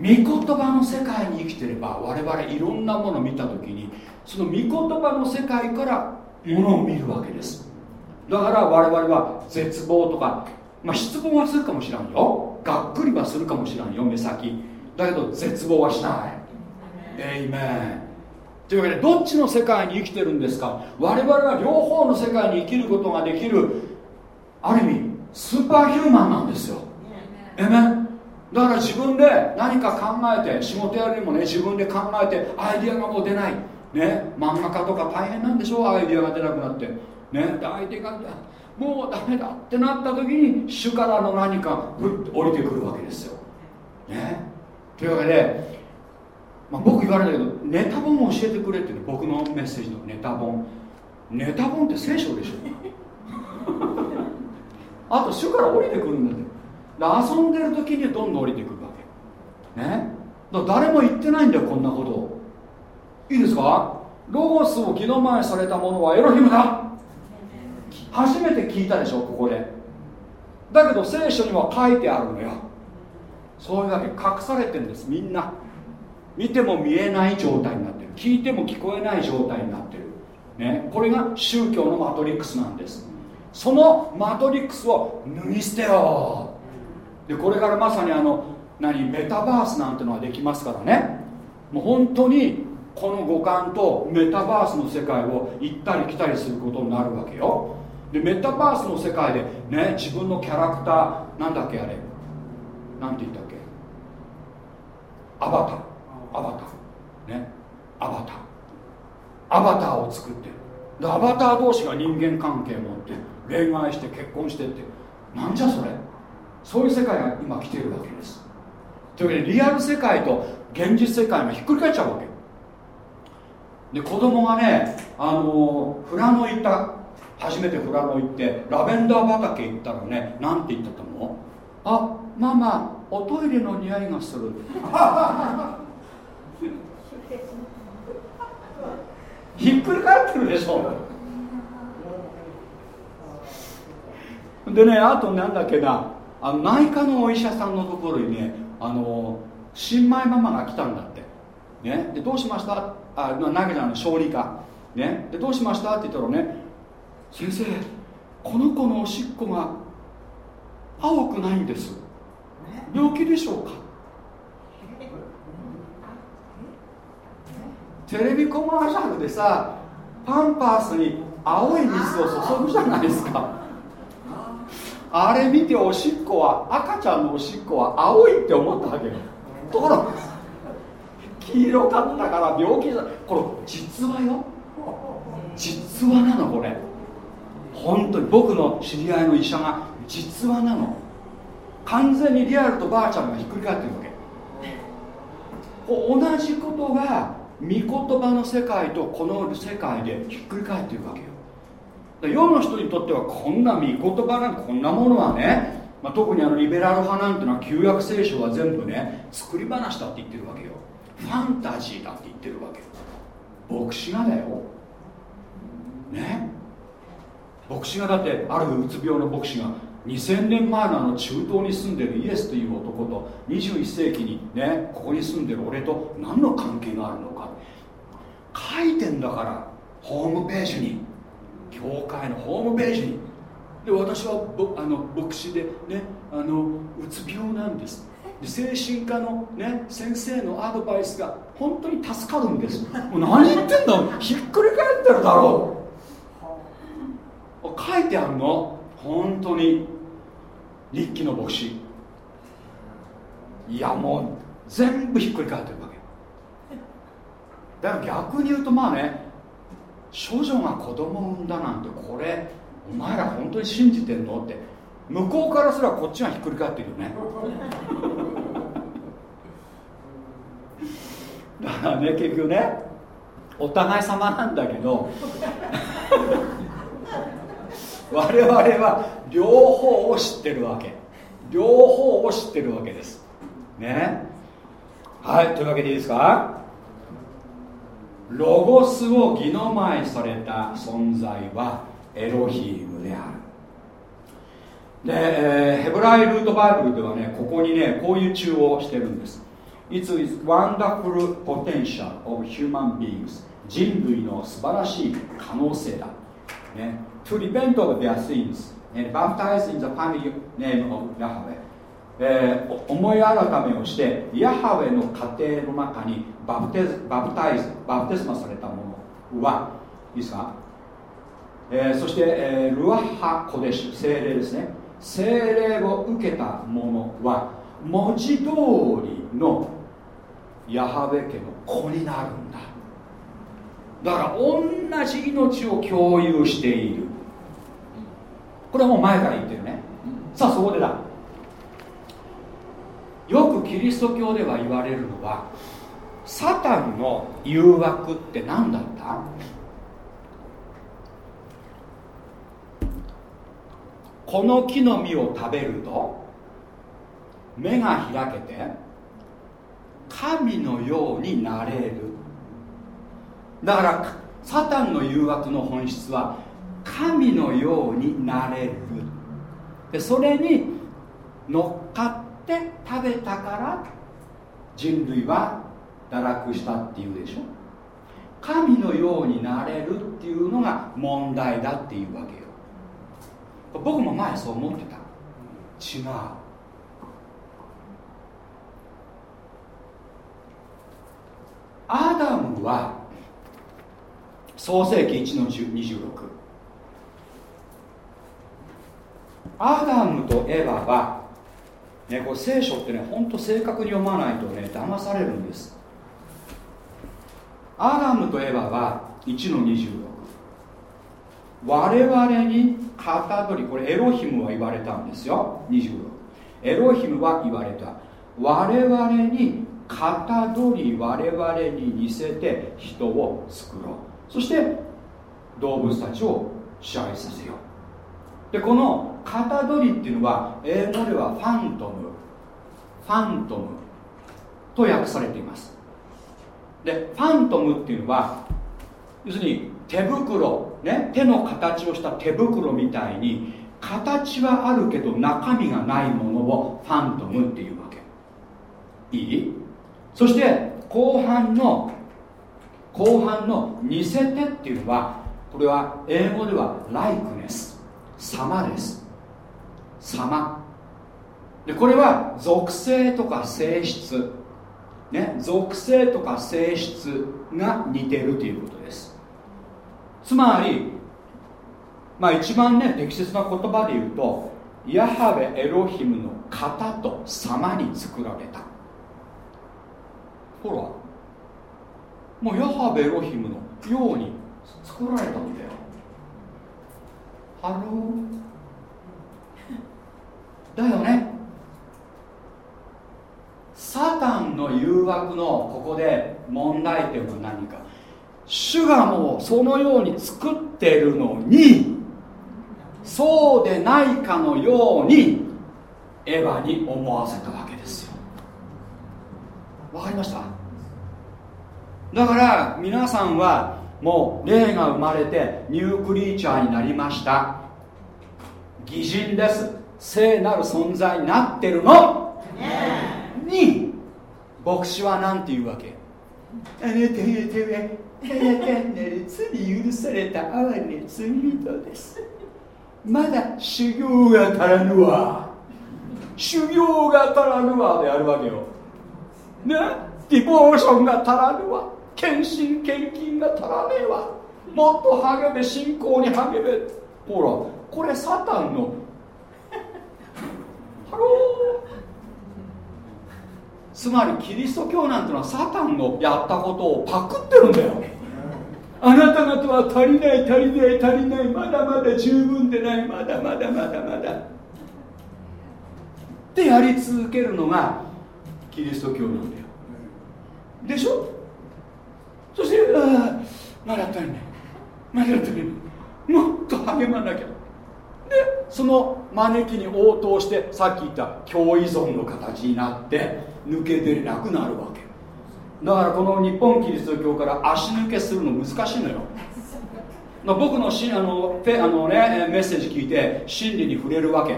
[SPEAKER 1] 言葉の世界に生きてれば我々いろんなものを見た時にその御言葉の世界からものを見るわけです。だから我々は絶望とか、まあ、失望はするかもしれんよ。がっくりはするかもしれんよ目先。だけど絶望はしない。エイメンというわけでどっちの世界に生きてるんですか？我々は両方の世界に生きることができるある意味スーパーヒューマンなんですよ。えめだから自分で何か考えて仕事やるにもね自分で考えてアイディアがもう出ない。ね漫画家とか大変なんでしょう？アイディアが出なくなって。ねでアイデアがもうダメだってなった時に主からの何かグッと降りてくるわけですよ。ね。というわけで、まあ、僕言われたけどネタ本を教えてくれってね僕のメッセージのネタ本。ネタ本って聖書でしょ。あと主から降りてくるんだって。遊んでる時にどんどん降りてくるわけ。ね？だ誰も言ってないんだよこんなこと。いいですか？ロゴスを気の前されたものはエロヒムだ。初めて聞いたでしょここで。だけど聖書には書いてあるのよ。そういうわけ隠されてるんですみんな。見ても見えない状態になってる。聞いても聞こえない状態になってる、ね、これが宗教のマトリックスなんです。そのマトリックスを脱ぎ捨てよう。でこれからまさにあの何メタバースなんてのはできますからね。もう本当にこの五感とメタバースの世界を行ったり来たりすることになるわけよ。でメタバースの世界でね自分のキャラクターなんだっけあれ。なんて言ったっけ。アバター。アバター。ね。アバター。アバターを作って。でアバター同士が人間関係持って恋愛して結婚してって。なんじゃそれ。そういう世界が今来ているわけです。というわけでリアル世界と現実世界がひっくり返っちゃうわけ。で子供がねあの富良野行った初めて富良野行ってラベンダー畑行ったらねなんて言ってたのあママおトイレの匂いがする。ひっくり返ってるでしょ。でねあとなんだっけな。あの内科のお医者さんのところにねあの新米ママが来たんだって。ね。でどうしました？あ投げたの小児科。ね。でどうしました？って言ったらね先生この子のおしっこが青くないんです。病気でしょうか？テレビコマーシャルでさパンパースに青い水を注ぐじゃないですかあれ見ておしっこは赤ちゃんのおしっこは青いって思ったわけよ。ところが黄色かったから病気じゃこれ実話よ。実話なのこれ。本当に僕の知り合いの医者が実話なの。完全にリアルとばあちゃんがひっくり返ってるわけ。同じことが御言葉の世界とこの世界でひっくり返ってるわけよ。世の人にとってはこんな御言葉なんかこんなものはね、まあ、特にあのリベラル派なんてのは旧約聖書は全部ね作り話だって言ってるわけよ。ファンタジーだって言ってるわけよ。牧師がだよ。ね？牧師がだってあるうつ病の牧師が2000年前のあの中東に住んでるイエスという男と21世紀にねここに住んでる俺と何の関係があるのか。書いてんだからホームページに。教会のホームページに。で私はあの牧師でねあのうつ病なんです。で精神科の、ね、先生のアドバイスが本当に助かるんです。もう何言ってんだひっくり返ってるだろう。書いてあるの？本当に。日記の牧師。いやもう全部ひっくり返ってるわけ。だから逆に言うとまあね処女が子供を産んだなんてこれお前ら本当に信じてんの？って。向こうからすらこっちがひっくり返ってるよね。だからね結局ねお互い様なんだけど 我々は両方を知ってるわけ。両方を知ってるわけです。ね。はいというわけでいいですか？ロゴスを義の前された存在はエロヒームであるで、えーヘブライルートバイブルではねここにねこういう中をしてるんです It is wonderful potential of human beings 人類の素晴らしい可能性だ、ね、to repent of their sins and baptize in the family name of Yahweh えー思い改めをしてヤハウェの家庭の中にバプテバプタイズバプテスマされたものはいいですか、えーそして、えールアッハ・コデシュ精霊ですね。精霊を受けたものは文字通りのヤハウェ家の子になるんだ。だから同じ命を共有している。これはもう前から言ってるね。さあそこでだ。よくキリスト教では言われるのはサタンの誘惑って何だった？この木の実を食べると目が開けて神のようになれる。だからサタンの誘惑の本質は神のようになれる。でそれに乗っかって食べたから人類は堕落したっていうでしょ？神のようになれるっていうのが問題だっていうわけよ。僕も前そう思ってた。違う。アダムは創世紀1の26アダムとエヴァは、ね、これ聖書ってねほんと正確に読まないとね騙されるんです。アダムとエヴァは1の26我々にかたどりこれエロヒムは言われたんですよ。26エロヒムは言われた。我々にかたどり我々に似せて人を作ろう。そして動物たちを支配させよう。でこのかたどりっていうのは英語ではファントムファントムと訳されています。でファントムっていうのは要するに手袋、ね、手の形をした手袋みたいに形はあるけど中身がないものをファントムっていうわけ。いい？そして後半の後半の似せてっていうのはこれは英語ではライクネス。様です。様。でこれは属性とか性質。ね属性とか性質が似てるということです。つまりまあ一番ね適切な言葉で言うとヤハベエロヒムの型と様に作られた。ほら。もうヤハウェエロヒムのように作られたんだよ。 Hello。だよね。サタンの誘惑のここで問題点は何か。主がもうそのように作ってるのにそうでないかのようにエヴァに思わせたわけですよ。わかりました？だから皆さんはもう霊が生まれてニュークリーチャーになりました。偽人です。聖なる存在になってるの。に牧師は何て言うわけ？あなた方はあなたなる罪許された哀れ罪人ですまだ修行が足らぬわ修行が足らぬわであるわけよね devotion が足らぬわ献身献金が足らねえわ。もっと励め信仰に励め。ほらこれサタンの。Hello。つまりキリスト教なんてのはサタンのやったことをパクってるんだよ。あなた方は足りない足りない足りない。まだまだ十分でない。まだまだまだまだ。ってやり続けるのがキリスト教なんだよ。でしょ？そしてああまだ足りないまだ足りないもっと励まなきゃ。でその招きに応答してさっき言った共依存の形になって抜け出れなくなるわけ。だからこの日本キリスト教から足抜けするの難しいのよ。僕のしあのペあの、ね、メッセージ聞いて真理に触れるわけ。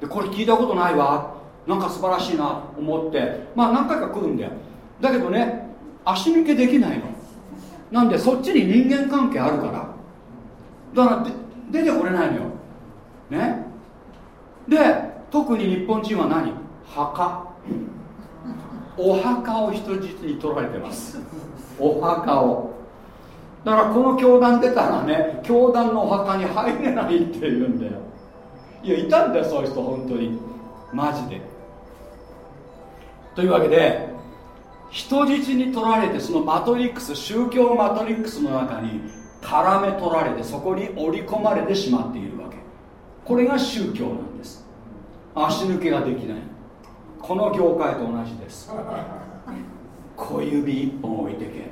[SPEAKER 1] でこれ聞いたことないわ。なんか素晴らしいなと思って。まあ何回か来るんだよ。だけどね足抜けできないの。なんでそっちに人間関係あるから。だから出てこれないのよ。ね？で特に日本人は何？墓。お墓を人質に取られてます。お墓を。だからこの教団出たらね教団のお墓に入れないって言うんだよ。いやいたんだよそういう人本当に。マジで。というわけで人質に取られてそのマトリックス宗教マトリックスの中に絡め取られてそこに織り込まれてしまっているわけ。これが宗教なんです。足抜けができない。この業界と同じです。小指一本置いてけ。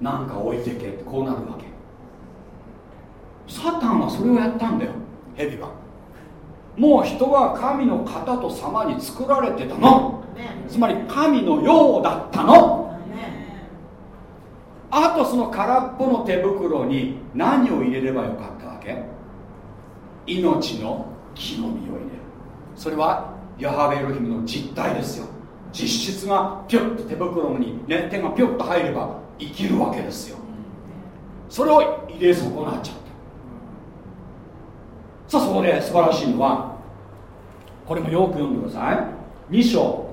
[SPEAKER 1] なんか置いてけってこうなるわけ。サタンはそれをやったんだよ。蛇は。もう人は神の型と様に作られてたの。つまり神のようだったの。あとその空っぽの手袋に何を入れればよかったわけ？命の木の実を入れる。それはヤハベエロヒムの実態ですよ。実質がピョッと手袋に、ね、手がピョッと入れば生きるわけですよ。それを入れ損なっちゃったさあそこで素晴らしいのはこれもよく読んでください。2章。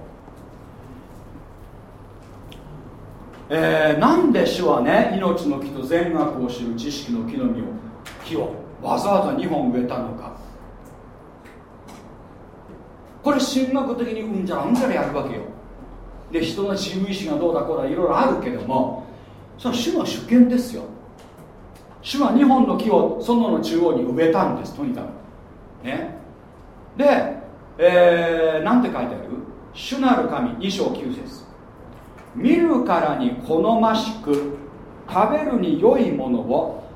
[SPEAKER 1] えー、なんで主はね命の木と善悪を知る知識の木の実を木をわざわざ2本植えたのか。これ神学的にうんじゃらうんじゃらやるわけよ。で人の自由意志がどうだこうだいろいろあるけどもそれは主の主権ですよ。主は2本の木を園の中央に植えたんですとにかく。ね。で、えー、て書いてある？主なる神2章9節。見るからに好ましく食べるに良いものを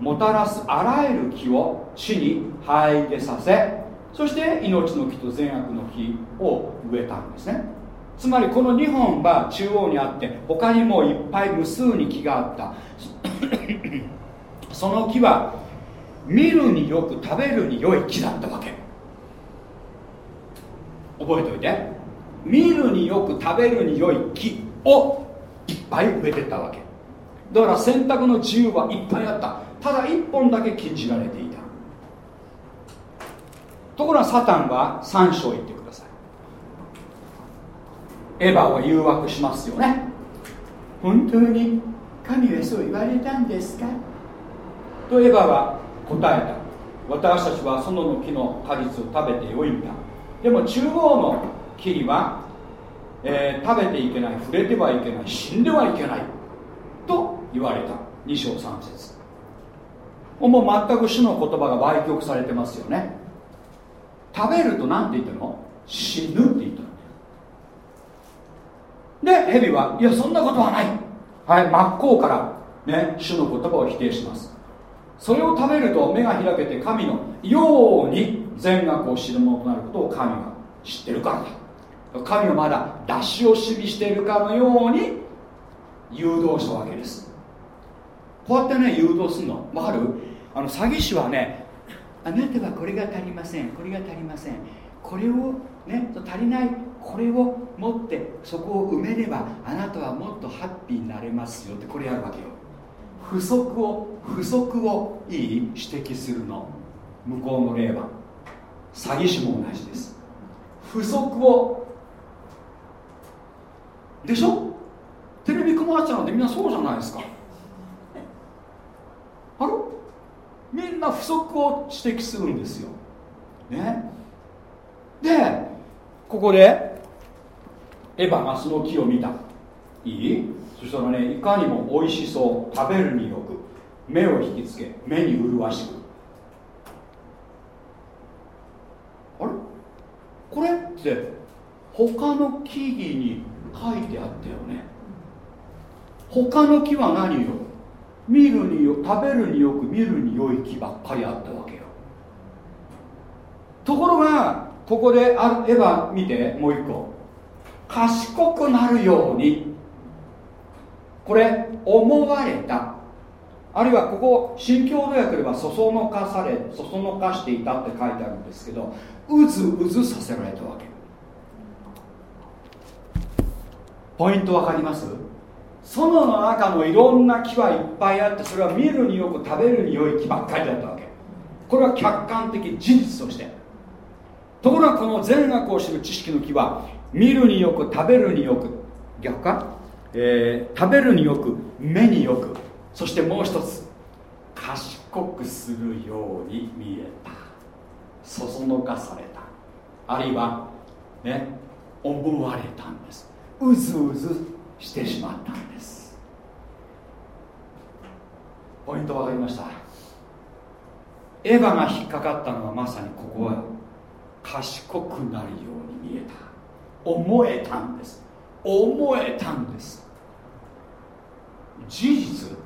[SPEAKER 1] もたらすあらゆる木を地に生え出させそして命の木と善悪の木を植えたんですね。つまりこの2本は中央にあって他にもいっぱい無数に木があった。その木は見るによく食べるに良い木だったわけ。覚えておいて。見るによく食べるに良い木をいっぱい植えてったわけ。だから選択の自由はいっぱいあった。ただ1本だけ禁じられていた。ところがサタンは3章言ってください。エヴァを誘惑しますよね本当に神はそう言われたんですか？とエヴァは答えた。私たちは園の木の果実を食べてよいんだ。でも中央の木には、えー食べていけない触れてはいけない死んではいけない。と言われた。2章3節。もう全く主の言葉が売曲されてますよね。食べると何て言ったの？死ぬって言ったの。で蛇はいやそんなことはない。はい真っ向からね主の言葉を否定します。それを食べると目が開けて神のように善悪を知るものとなることを神が知ってるからだ。神がまだ出し惜しみしているかのように誘導したわけです。こうやってね誘導するの。わかる？あの詐欺師はねあなたはこれが足りませんこれが足りません。これをね足りないこれを持ってそこを埋めればあなたはもっとハッピーになれますよってこれやるわけよ。不足を不足をいい指摘するの。向こうの例は。詐欺師も同じです。不足を。でしょ？テレビコマーシャルなんてみんなそうじゃないですか。あろみんな不足を指摘するんですよ。ね？でここでエヴァがその木を見た。いい？そしたらねいかにも美味しそう食べるによく目を引きつけ目に麗しく。あれ？これって他の木々に書いてあったよね。他の木は何よ？見るによ食べるによく見るに良い木ばっかりあったわけよ。ところがここであエヴァ見てもう一個。賢くなるようにこれ思われた。あるいはここ新共同訳ではそそのかされそそのかしていたって書いてあるんですけどうずうずさせられたわけ。ポイントわかります？園の中のいろんな木はいっぱいあってそれは見るによく食べるに良い木ばっかりだったわけ。これは客観的事実として。ところがこの善悪を知る知識の木は見るによく食べるによく逆か、えー食べるによく目によくそしてもう一つ賢くするように見えた。そそのかされた。あるいはね思われたんです。うずうずしてしまったんです。ポイント分かりました。エヴァが引っかかったのはまさにここは賢くなるように見えた。思えたんです。思えたんです。事実。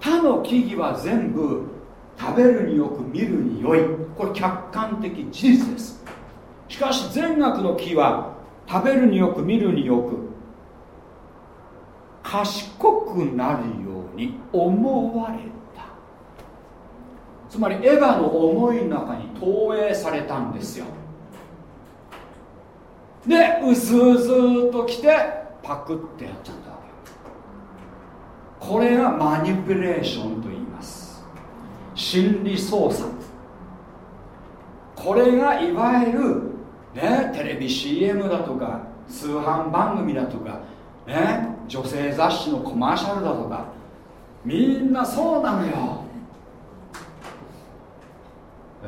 [SPEAKER 1] 他の木々は全部食べるによく見るによい。これ客観的事実です。しかし善悪の木は食べるによく見るによく賢くなるように思われた。つまりエヴァの思いの中に投影されたんですよ。でうずうずと来てパクってやっちゃったわけこれがマニピュレーションと言います。心理操作。これがいわゆるねテレビ CM だとか通販番組だとかね女性雑誌のコマーシャルだとかみんなそうなのよ。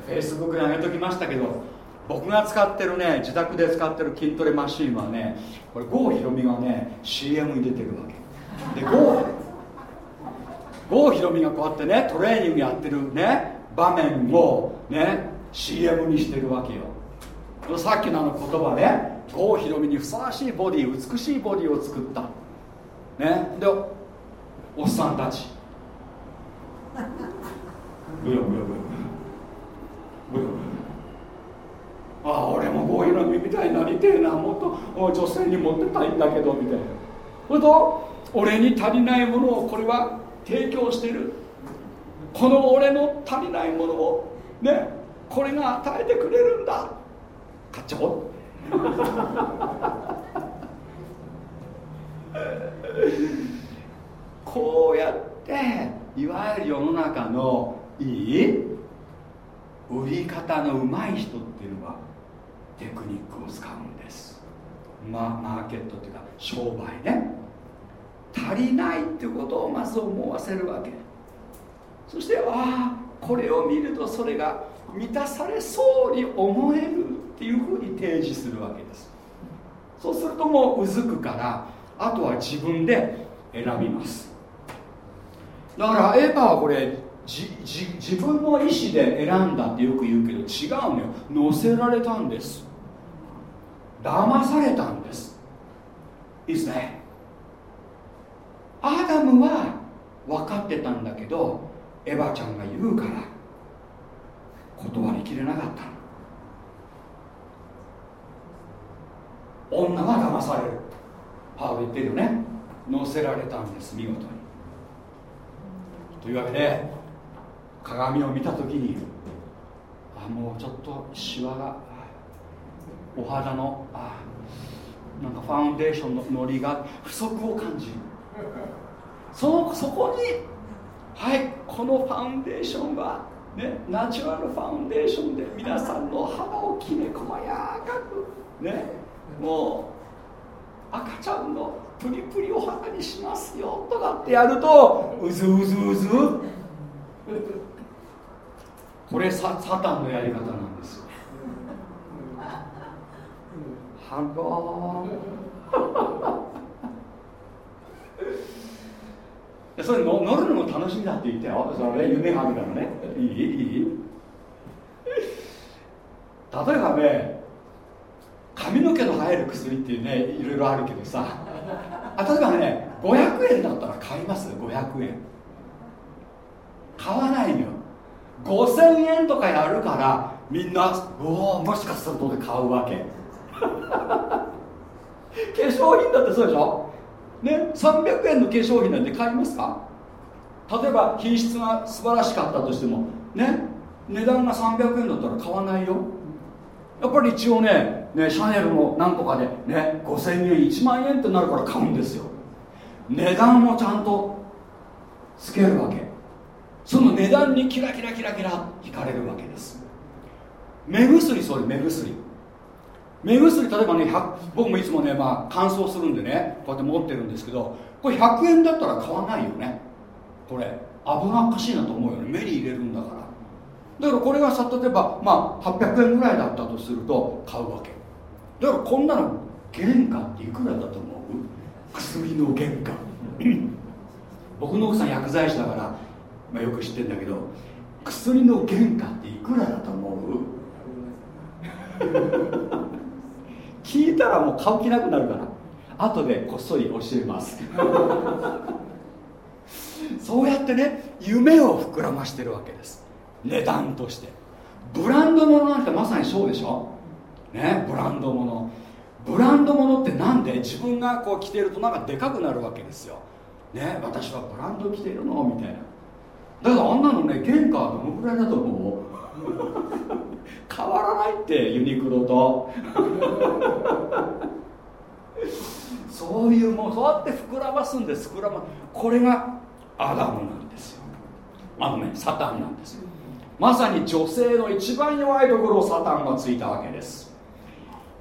[SPEAKER 1] フェイスブックに上げときましたけど僕が使ってるね自宅で使ってる筋トレマシーンはねこれ郷ひろみがね CM に出てるわけ。で郷ひろみがこうやってねトレーニングやってるね場面をね CM にしてるわけよ。さっきのあの言葉ね郷ひろみにふさわしいボディ美しいボディを作った。ね。でおっさんたち。ブヨブヨブヨ。ブヨブヨ。ああ俺も郷ひろみみたいになりてえなもっと女性にモテたいんだけどみたいな。それと俺に足りないものをこれは提供してる。この俺の足りないものをねこれが与えてくれるんだ。買っちゃおうこうやっていわゆる世の中のいい？売り方のうまい人っていうのはテクニックを使うんです。まマーケットっていうか商売ね。足りないっていうことをまず思わせるわけ。そしてああこれを見るとそれが満たされそうに思えるっていうふうに提示するわけです。そうするともううずくからあとは自分で選びます。だからエヴァはこれ自分の意思で選んだってよく言うけど違うのよ。乗せられたんです。騙されたんです。いいですね。アダムは分かってたんだけどエヴァちゃんが言うから断りきれなかった女は騙される。パウ言ってるよね。乗せられたんです見事に。というわけで鏡を見た時にあもうちょっとシワがお肌のあなんかファウンデーションのノリが不足を感じる。そのそこにはいこのファウンデーションはねナチュラルファウンデーションで皆さんの肌をきめ細やかくねもう赤ちゃんのプリプリお肌にしますよとかってやるとうずうずうず。これササタンのやり方なんですよ。Hello。それ乗るのも楽しみだって言ったよ。それ夢があるからね。いい？いい？例えばね髪の毛の生える薬っていうねいろいろあるけどさ。あ例えばね500円だったら買います？500円。買わないのよ。5000円とかやるからみんなおおもしかするとで買うわけ。化粧品だってそうでしょ？ね？300円の化粧品なんて買いますか？例えば品質が素晴らしかったとしてもね？値段が300円だったら買わないよ。やっぱり一応ねねシャネルの何とかでね5000円1万円ってなるから買うんですよ。値段もちゃんとつけるわけ。その値段にキラキラキラキラ引かれるわけです。目薬そういう目薬。目薬例えばね僕もいつもねまあ乾燥するんでねこうやって持ってるんですけどこれ100円だったら買わないよね。これ危なっかしいなと思うよね。目に入れるんだから。だからこれがさ例えばまあ800円ぐらいだったとすると買うわけ。だからこんなの原価っていくらだと思う？薬の原価。僕の奥さん薬剤師だから、まあ、よく知ってんだけど薬の原価っていくらだと思う？聞いたらもう買う気なくなるから。後でこっそり教えます。そうやってね夢を膨らましてるわけです。値段として。ブランド物なんてまさにそうでしょ？ねブランド物。ブランド物ってなんで？自分がこう着てるとなんかでかくなるわけですよ。ね私はブランド着てるの？みたいな。だからあんなのね原価はどのくらいだと思う？変わらないってユニクロと。そういうもうそうやって膨らますんです。膨らまこれがアダムなんですよ。あのねサタンなんですよ。まさに女性の一番弱いところをサタンがついたわけです。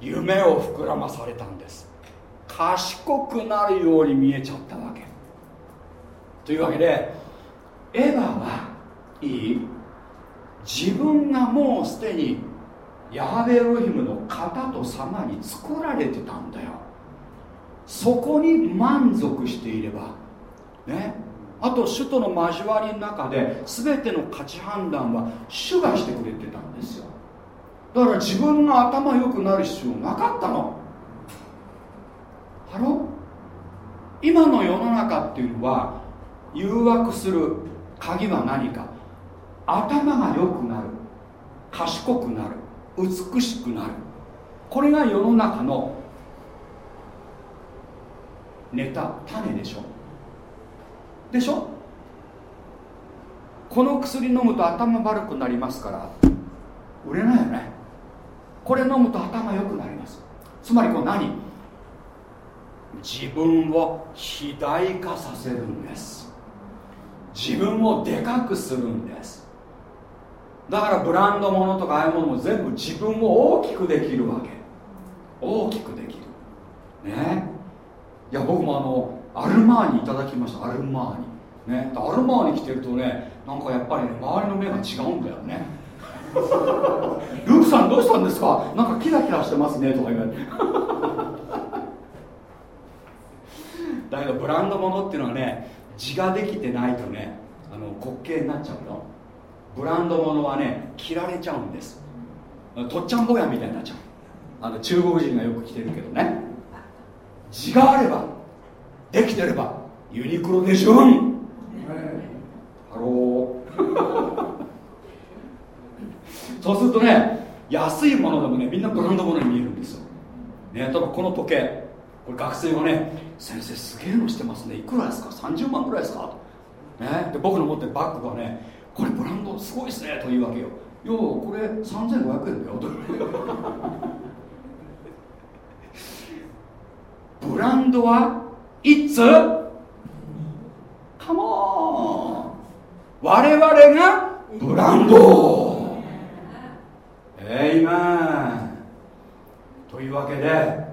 [SPEAKER 1] 夢を膨らまされたんです。賢くなるように見えちゃったわけ。というわけでエヴァはいい。自分がもうすでにヤハベエロヒムの型と様に作られてたんだよ。そこに満足していれば。ね。あと主との交わりの中で全ての価値判断は主がしてくれてたんですよ。だから自分が頭良くなる必要なかったの。ハロ今の世の中っていうのは誘惑する鍵は何か。頭が良くなる。賢くなる。美しくなる。これが世の中のネタ種でしょ。でしょ。この薬飲むと頭悪くなりますから売れないよね。これ飲むと頭良くなります。つまりこれ何？自分を肥大化させるんです。自分をでかくするんです。だからブランド物とかああいうものも全部自分を大きくできるわけ。大きくできる。ね。いや僕もあのアルマーニいただきました。アルマーニ。ね、アルマーに来てるとねなんかやっぱりね周りの目が違うんだよね。ルークさんどうしたんですか？なんかキラキラしてますねとか言われて。だけどブランド物っていうのはね字ができてないとねあの滑稽になっちゃうよ。ブランド物はね着られちゃうんです。とっちゃん坊やみたいになっちゃう。あの中国人がよく着てるけどね。地があればできてればユニクロでしょん。 Hello。そうするとね安いものでもねみんなブランド物に見えるんですよ、ね、例えばこの時計。これ学生がね先生すげえのしてますね。いくらですか？30万ぐらいですか？ね、で僕の持ってるバッグがねこれブランドすごいですねと言うわけよ。ようこれ3500円だよと。ブランドはいつ？カモン。我々がブランド。えいまというわけで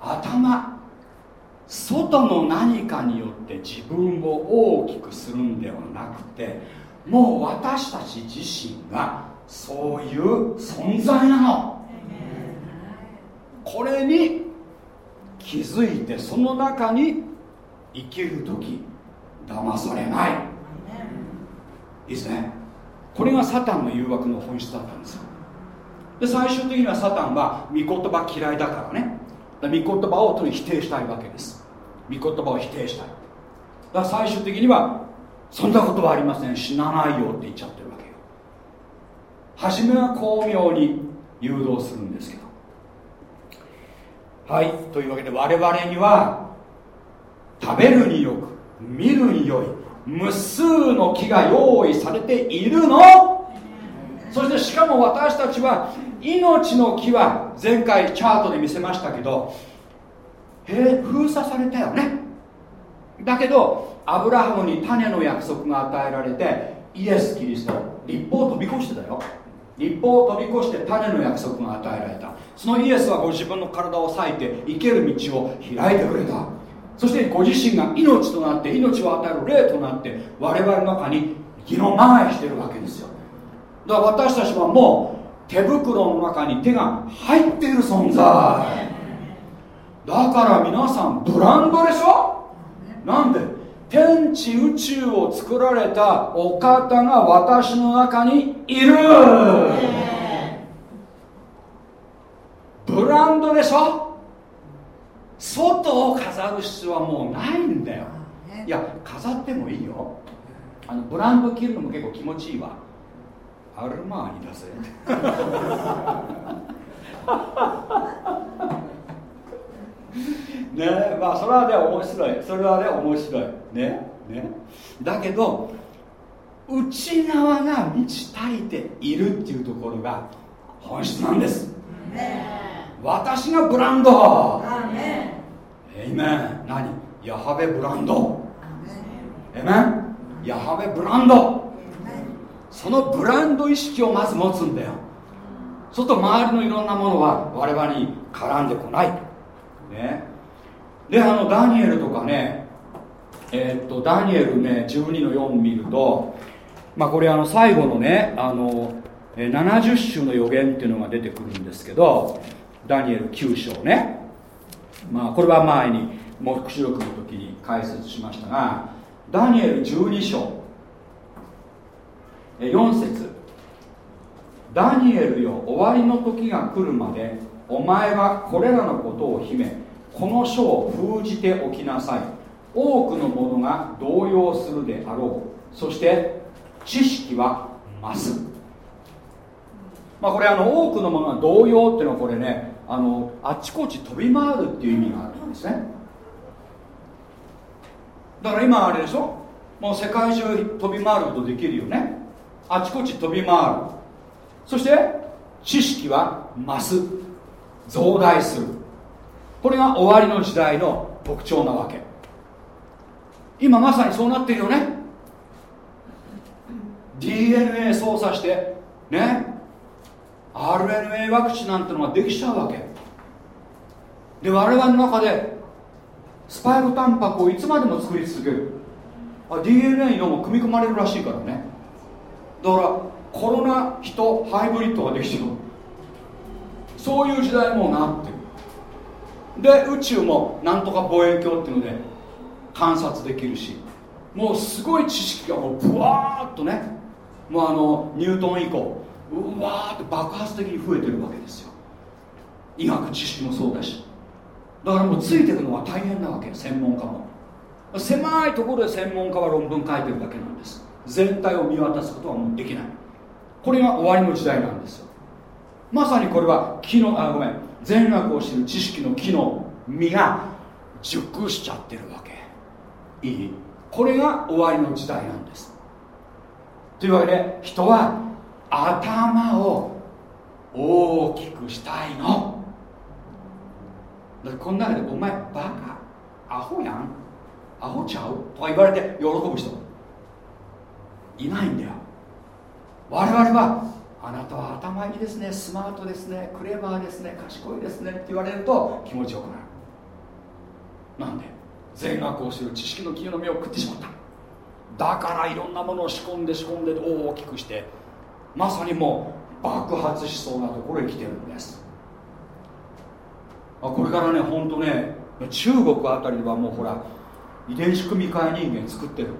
[SPEAKER 1] 頭外の何かによって自分を大きくするんではなくてもう私たち自身がそういう存在なの。これに気づいてその中に生きる時騙されない。いいですね。これがサタンの誘惑の本質だったんですよ。で最終的にはサタンは御言葉嫌いだからね。御言葉をとに否定したいわけです御言葉を否定したい。だから最終的にはそんなことはありません。死なないよって言っちゃってるわけよ。初めは巧妙に誘導するんですけど。はい。というわけで我々には食べるによく見るによい無数の木が用意されているの。そしてしかも私たちは命の木は前回チャートで見せましたけどへ封鎖されたよね。だけどアブラハムに種の約束が与えられてイエス・キリスト立法を飛び越してたよ。立法を飛び越して種の約束が与えられた。そのイエスはご自分の体を裂いて生ける道を開いてくれた。そしてご自身が命となって命を与える霊となって我々の中に義のまいしてるわけですよ。だから私たちはもう手袋の中に手が入っている存在。だから皆さんブランドでしょ？なんで？天地宇宙を作られたお方が私の中にいる。ブランドでしょ？外を飾る必要はもうないんだよ。いや飾ってもいいよ。あのブランド着るのも結構気持ちいいわ。アルマーニだぜ ねまあそれはね面白い。それはね面白い。ねね。だけど内側が満ち足りているっていうところが本質なんです。私がブランド。エイメン何？ヤハベブランド。エイメンヤハベブランド。そのブランド意識をまず持つんだよそうすると周りのいろんなものは我々に絡んでこないね。であのダニエルとかねえーっとダニエルね12の4見るとまあこれあの最後のねあの70種の予言っていうのが出てくるんですけどダニエル9章ね。まあこれは前に黙示録の時に解説しましたがダニエル12章。4節。ダニエルよ終わりの時が来るまでお前はこれらのことを秘めこの書を封じておきなさい。多くの者が動揺するであろう。そして知識は増す。まあこれあの多くの者が動揺っていうのはこれねあのあちこち飛び回るっていう意味があるんですね。だから今あれでしょ？もう世界中飛び回ることできるよね。あちこち飛び回る。そして知識は増す。増大する。これが終わりの時代の特徴なわけ。今まさにそうなってるよね。DNA 操作してね。RNA ワクチンなんてのができちゃうわけ。で我々の中でスパイクタンパクをいつまでも作り続ける。あ DNA のも組み込まれるらしいからね。だからコロナ人ハイブリッドができてる。そういう時代もなってで宇宙もなんとか望遠鏡っていうので観察できるしもうすごい知識がもうブワーッとねもうあのニュートン以降うわーって爆発的に増えてるわけですよ。医学知識もそうだし。だからもうついていくのは大変なわけ専門家も。狭いところで専門家は論文書いてるだけなんです。全体を見渡すことはもうできない。これが終わりの時代なんですよ。まさにこれは木のあごめん。善悪を知る知識の木の実が熟しちゃってるわけ。いい？これが終わりの時代なんです。というわけで人は頭を大きくしたいの。だってこの中でお前バカアホやん。アホちゃう？とか言われて喜ぶ人。いないんだよ。我々はあなたは頭いいですね。スマートですね。クレバーですね。賢いですね。って言われると気持ちよくなる。なんで？善悪を知る知識の金の実を食ってしまった。だからいろんなものを仕込んで仕込んで大きくしてまさにもう爆発しそうなところへ来てるんです。これからね本当ね中国あたりはもうほら遺伝子組み換え人間作ってる。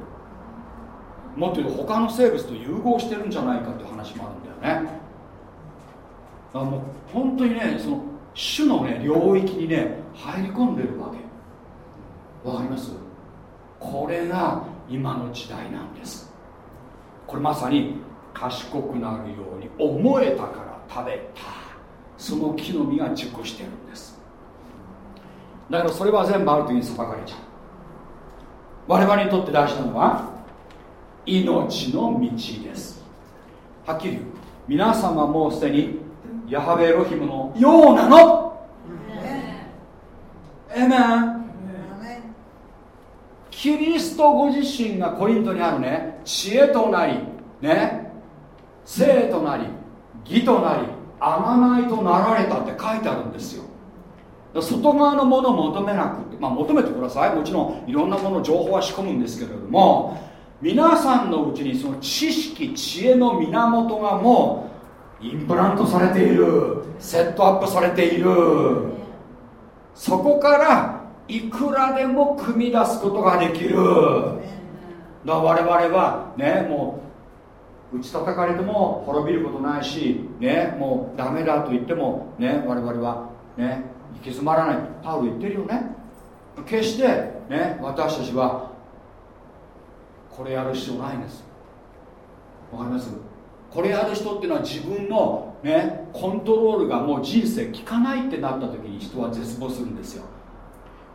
[SPEAKER 1] もっと言うと他の生物と融合してるんじゃないかって話もあるんね。あもう本当にねその種のね領域にね入り込んでるわけ。わかります？これが今の時代なんです。これまさに賢くなるように思えたから食べた。その木の実が熟してるんです。だからそれは全部ある時に裁かれちゃう。我々にとって大事なのは命の道です。はっきり言う。皆さんはもうすでにヤハベエロヒムのようなの。エメンキリストご自身がコリントにあるね。知恵となりね。生となり義となり贖いとなられたって書いてあるんですよ。外側のものを求めなくてまあ求めてください。もちろんいろんなもの情報は仕込むんですけれども皆さんのうちにその知識知恵の源がもうインプラントされている。セットアップされている。そこからいくらでも組み出すことができる。だから我々はねもう打ち叩かれても滅びることないしねもうダメだと言ってもね我々はね行き詰まらない。パウロ言ってるよね。決してね私たちはこれやる必要ないんです。わかります？これやる人っていうのは自分のねコントロールがもう人生効かないってなった時に人は絶望するんですよ。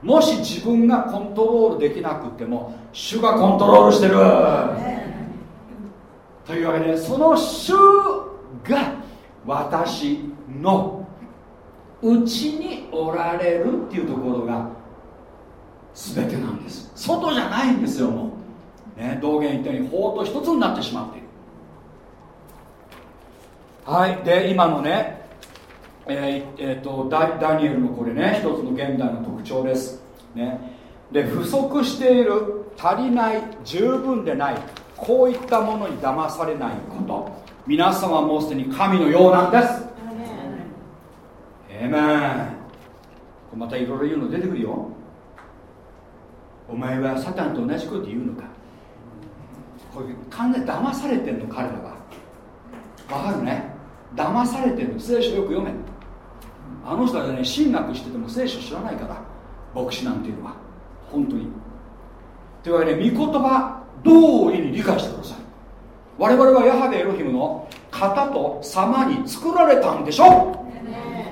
[SPEAKER 1] もし自分がコントロールできなくても主がコントロールしてる。というわけでその主が私のうちにおられるっていうところが全てなんです。外じゃないんですよもう、ね、道元言ったように法と一つになってしまっている。はいで今のねえーえーとダダニエルのこれね一つの現代の特徴です、ね、で不足している足りない十分でないこういったものに騙されないこと。皆様はもうすでに神のようなんです。ええめんまたいろいろ言うの出てくるよ。お前はサタンと同じこと言うのか？これ完全に騙されてんの彼らはわかるね？騙されてるの。聖書よく読め。あの人はね神学してても聖書知らないから牧師なんていうのは。本当に。というわけで御言葉通りに理解してください。我々はヤハベエロヒムの型と様に作られたんでしょ？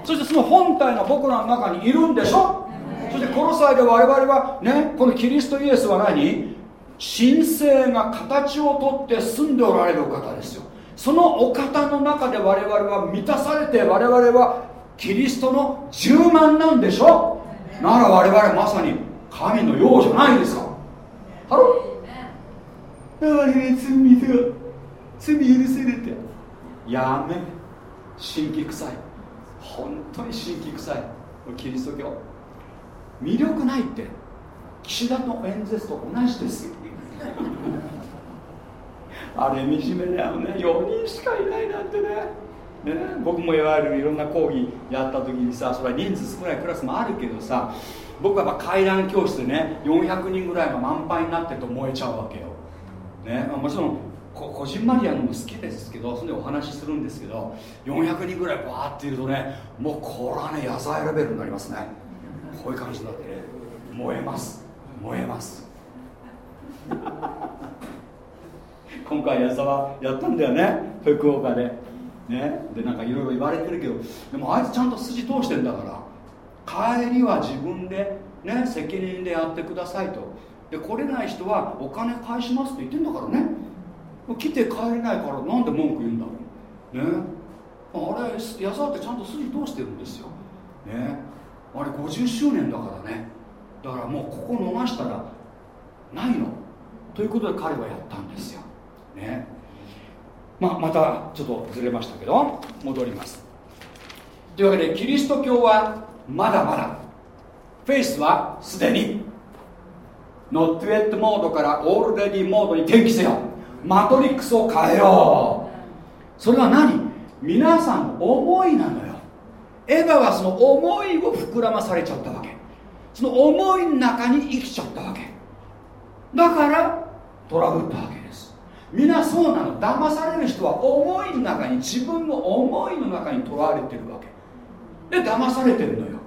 [SPEAKER 1] そしてその本体が僕らの中にいるんでしょ？そしてこの際で我々はねこのキリストイエスは何？神聖が形をとって住んでおられるお方ですよ。そのお方の中で我々は満たされて我々はキリストの十万なんでしょ？なら我々まさに神のようじゃないですか。ハロあれ罪だ罪許せれて。やめ。神気臭い。本当に神気臭い。キリスト教。魅力ないって。岸田の演説と同じですよ あれ惨めだよね。4人しかいないなんてね。ね。僕もいわゆるいろんな講義やった時にさそれは人数少ないクラスもあるけどさ僕はやっぱ階段教室でね400人ぐらいが満杯になってると燃えちゃうわけよ、ね。もちろんここじんまりやるのも好きですけどそれでお話しするんですけど400人ぐらいバーっているとねもうこれはね野菜レベルになりますね。こういう感じになってね燃えます。燃えます。今回矢沢やったんだよね福岡で。ね。でなんかいろいろ言われてるけどでもあいつちゃんと筋通してんだから帰りは自分でね責任でやってくださいと。で来れない人はお金返しますって言ってんだからね。来て帰れないからなんで文句言うんだろう。ね。あれ矢沢ってちゃんと筋通してるんですよ。ね。あれ50周年だからね。だからもうここ逃したらないの。ということで彼はやったんですよ。ね。まあ、またちょっとずれましたけど戻ります。というわけでキリスト教はまだまだフェイスはすでにノットウェットモードからオールレディモードに転記せよ。マトリックスを変えよう。それは何？皆さんの思いなのよ。エヴァはその思いを膨らまされちゃったわけ。その思いの中に生きちゃったわけ。だからトラブったわけです。みんなそうなの。騙される人は思いの中に自分の思いの中にとらわれてるわけ。で騙されてるのよ。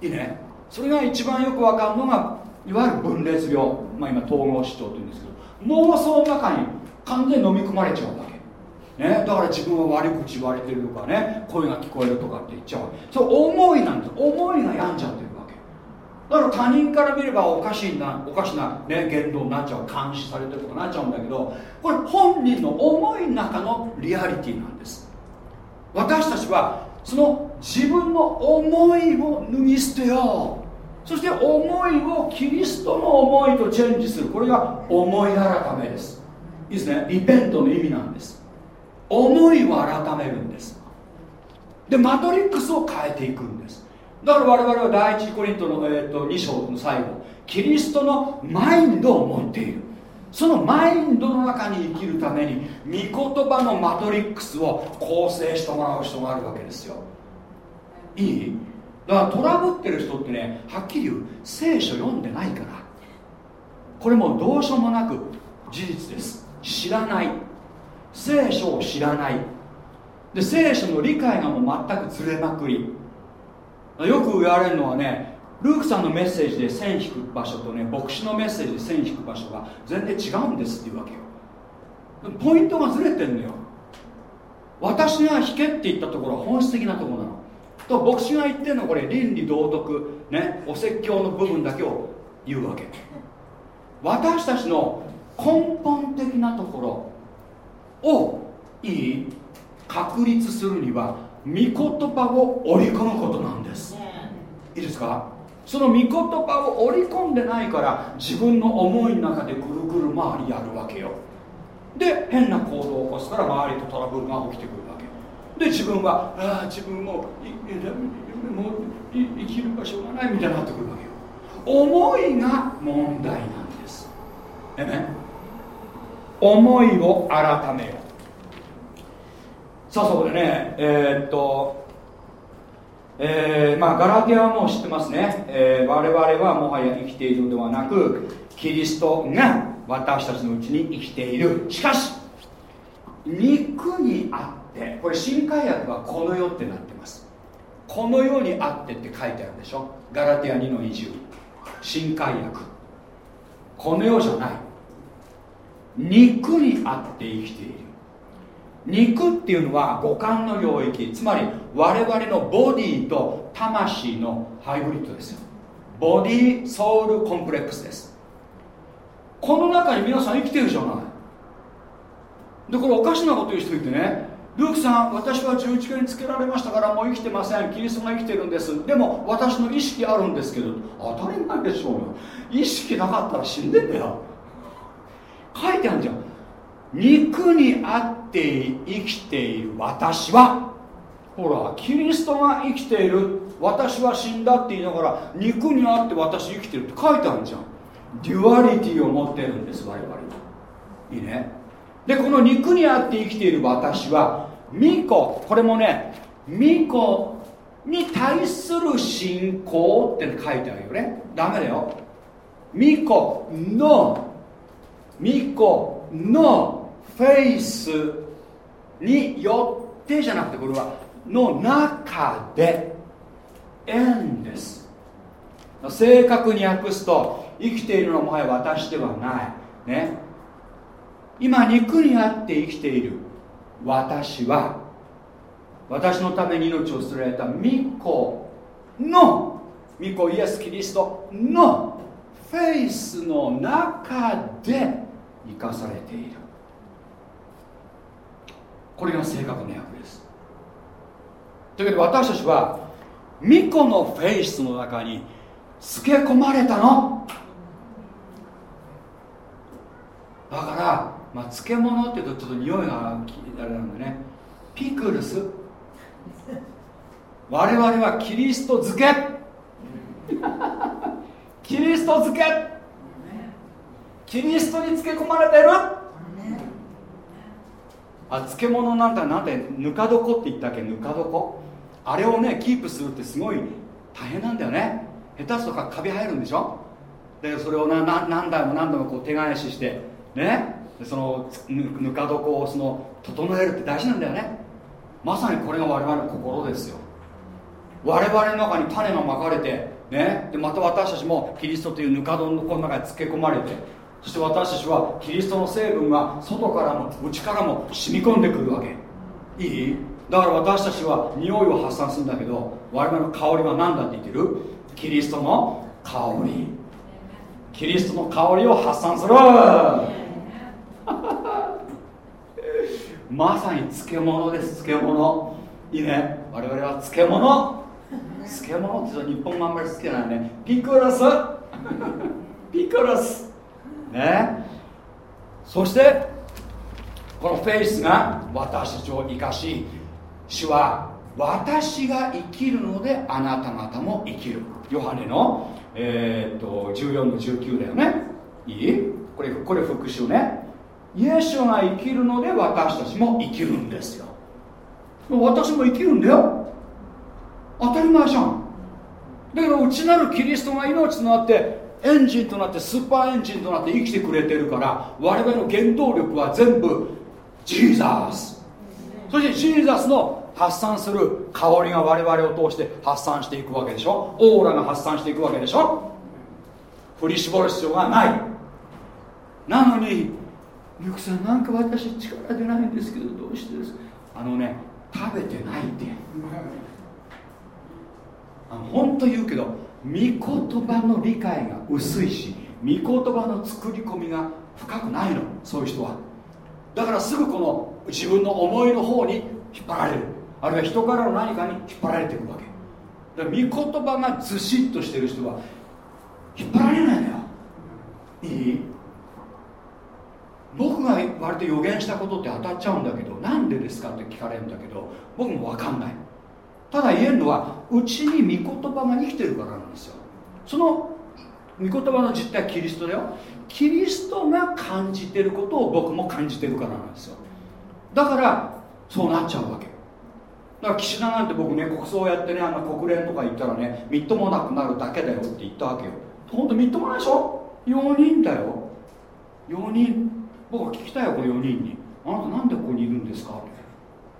[SPEAKER 1] いいね。それが一番よくわかるのがいわゆる分裂病、まあ、今統合失調というんですけど。妄想の中に完全に飲み込まれちゃうわけ、ね、だから自分は悪口言われてるとかね。声が聞こえるとかって言っちゃうそう思いなんです。思いが病んじゃってだから他人から見ればおかしいなおかしな、ね、言動になっちゃう監視されてることかなっちゃうんだけどこれ本人の思いの中のリアリティなんです。私たちはその自分の思いを脱ぎ捨てよう。そして思いをキリストの思いとチェンジする。これが思い改めです。いいですね。リペントの意味なんです。思いを改めるんです。でマトリックスを変えていくんです。だから我々は第一コリントの、えー、と2章の最後キリストのマインドを持っている。そのマインドの中に生きるために御言葉のマトリックスを構成してもらう人があるわけですよ。いい？だからトラブってる人ってねはっきり言う聖書読んでないから。これもうどうしようもなく事実です。知らない。聖書を知らない。で聖書の理解がもう全くずれまくり。よく言われるのはねルークさんのメッセージで線引く場所とね牧師のメッセージで線引く場所が全然違うんですっていうわけよ。ポイントがずれてんのよ。私が引けって言ったところは本質的なところなの。と牧師が言ってるのはこれ倫理道徳ねお説教の部分だけを言うわけ。私たちの根本的なところをいい確立するには言葉を織り込むことなんです。いいですか？その御言葉を織り込んでないから自分の思いの中でぐるぐる回りやるわけよ。で変な行動を起こすから周りとトラブルが起きてくるわけで自分はああ自分もいもう生きる場所がないみたいになってくるわけよ。思いが問題なんです。えね？思いを改めようさあそこでねえー、っとえー、まあガラティアはもう知ってますね、えー、我々はもはや生きているのではなくキリストが私たちのうちに生きている。しかし肉にあってこれ新海訳はこの世ってなってます。この世にあってって書いてあるでしょ。ガラティア2の20新海訳この世じゃない。肉にあって生きている。肉っていうのは五感の領域。つまり我々のボディと魂のハイブリッドですよ。ボディソウルコンプレックスです。この中に皆さん生きてるじゃない。でこれおかしなこと言う人いてね。ルークさん私は十字架につけられましたからもう生きてません。キリストが生きてるんです。でも私の意識あるんですけど。当たり前でしょうよ。意識なかったら死んでんだよ。書いてあるじゃん。肉にあって生きている私は。ほらキリストが生きている。私は死んだって言いながら肉にあって私生きてるって書いてあるじゃん。 duality を持ってるんです我々は。いいね。でこの肉にあって生きている私は御子。これもね御子に対する信仰って書いてあるよね。ダメだよ。巫女の巫女のフェイスによってじゃなくてこれはの中で縁です正確に訳すと生きているのはもはや私ではないね今肉にあって生きている私は私のために命を捨てられた巫女の巫女イエス・キリストのフェイスの中で生かされている。これが正確な訳です。というわけで私たちは巫女のフェイスの中につけ込まれたの。だから、まあ、漬物っていうとちょっと匂いがあれなんでね。ピクルス。我々はキリスト漬け。キリスト漬け。キリストに漬け込まれてるあ漬物なんてなんてぬか床って言ったっけ？ぬか床。あれをねキープするってすごい大変なんだよね。下手すとかカビ生えるんでしょ？でそれをなな何台も何度もこう手返ししてね？そのぬぬか床をその整えるって大事なんだよね。まさにこれが我々の心ですよ。我々の中に種がまかれてね？でまた私たちもキリストというぬか床の中に漬け込まれてそして私たちはキリストの成分が外からも内からも染み込んでくるわけ。いい？だから私たちは匂いを発散するんだけど我々の香りは何だって言ってる？キリストの香り。キリストの香りを発散する。まさに漬物です漬物。いいね。我々は漬物。漬物って日本もあんまり好きじゃないね。ピクルス。ピクルス。ね。そしてこのフェイスが私たちを生かし主は私が生きるのであなた方も生きる。ヨハネの、えー、っと14の19だよね。いい？これこれ復習ね。イエスが生きるので私たちも生きるんですよ。私も生きるんだよ。当たり前じゃん。だけど内なるキリストが命となってエンジンとなってスーパーエンジンとなって生きてくれてるから我々の原動力は全部ジーザース。そしてジーザスの発散する香りが我々を通して発散していくわけでしょ？オーラが発散していくわけでしょ？振り絞る必要がない。なのにゆくさんなんか私力出ないんですけどどうしてですあのね食べてないって。あの本当言うけど御言葉の理解が薄いし御言葉の作り込みが深くないの。そういう人は。だからすぐこの自分の思いの方に引っ張られる。あるいは人からの何かに引っ張られていくわけ。だから御言葉がずしっとしてる人は引っ張られないのよ。いい？僕が割と予言したことって当たっちゃうんだけどなんでですかって聞かれるんだけど僕も分かんない。ただ言えるのはうちに御言葉が生きてるからなんですよ。その御言葉の実態はキリストだよ。キリストが感じてることを僕も感じてるからなんですよ。だからそうなっちゃうわけ。だから岸田なんて僕ね国葬やってねあの国連とか行ったらねみっともなくなるだけだよって言ったわけよ。本当みっともないでしょ？4人だよ。4人。僕は聞きたいよこの4人に。あなたなんでここにいるんですか？って。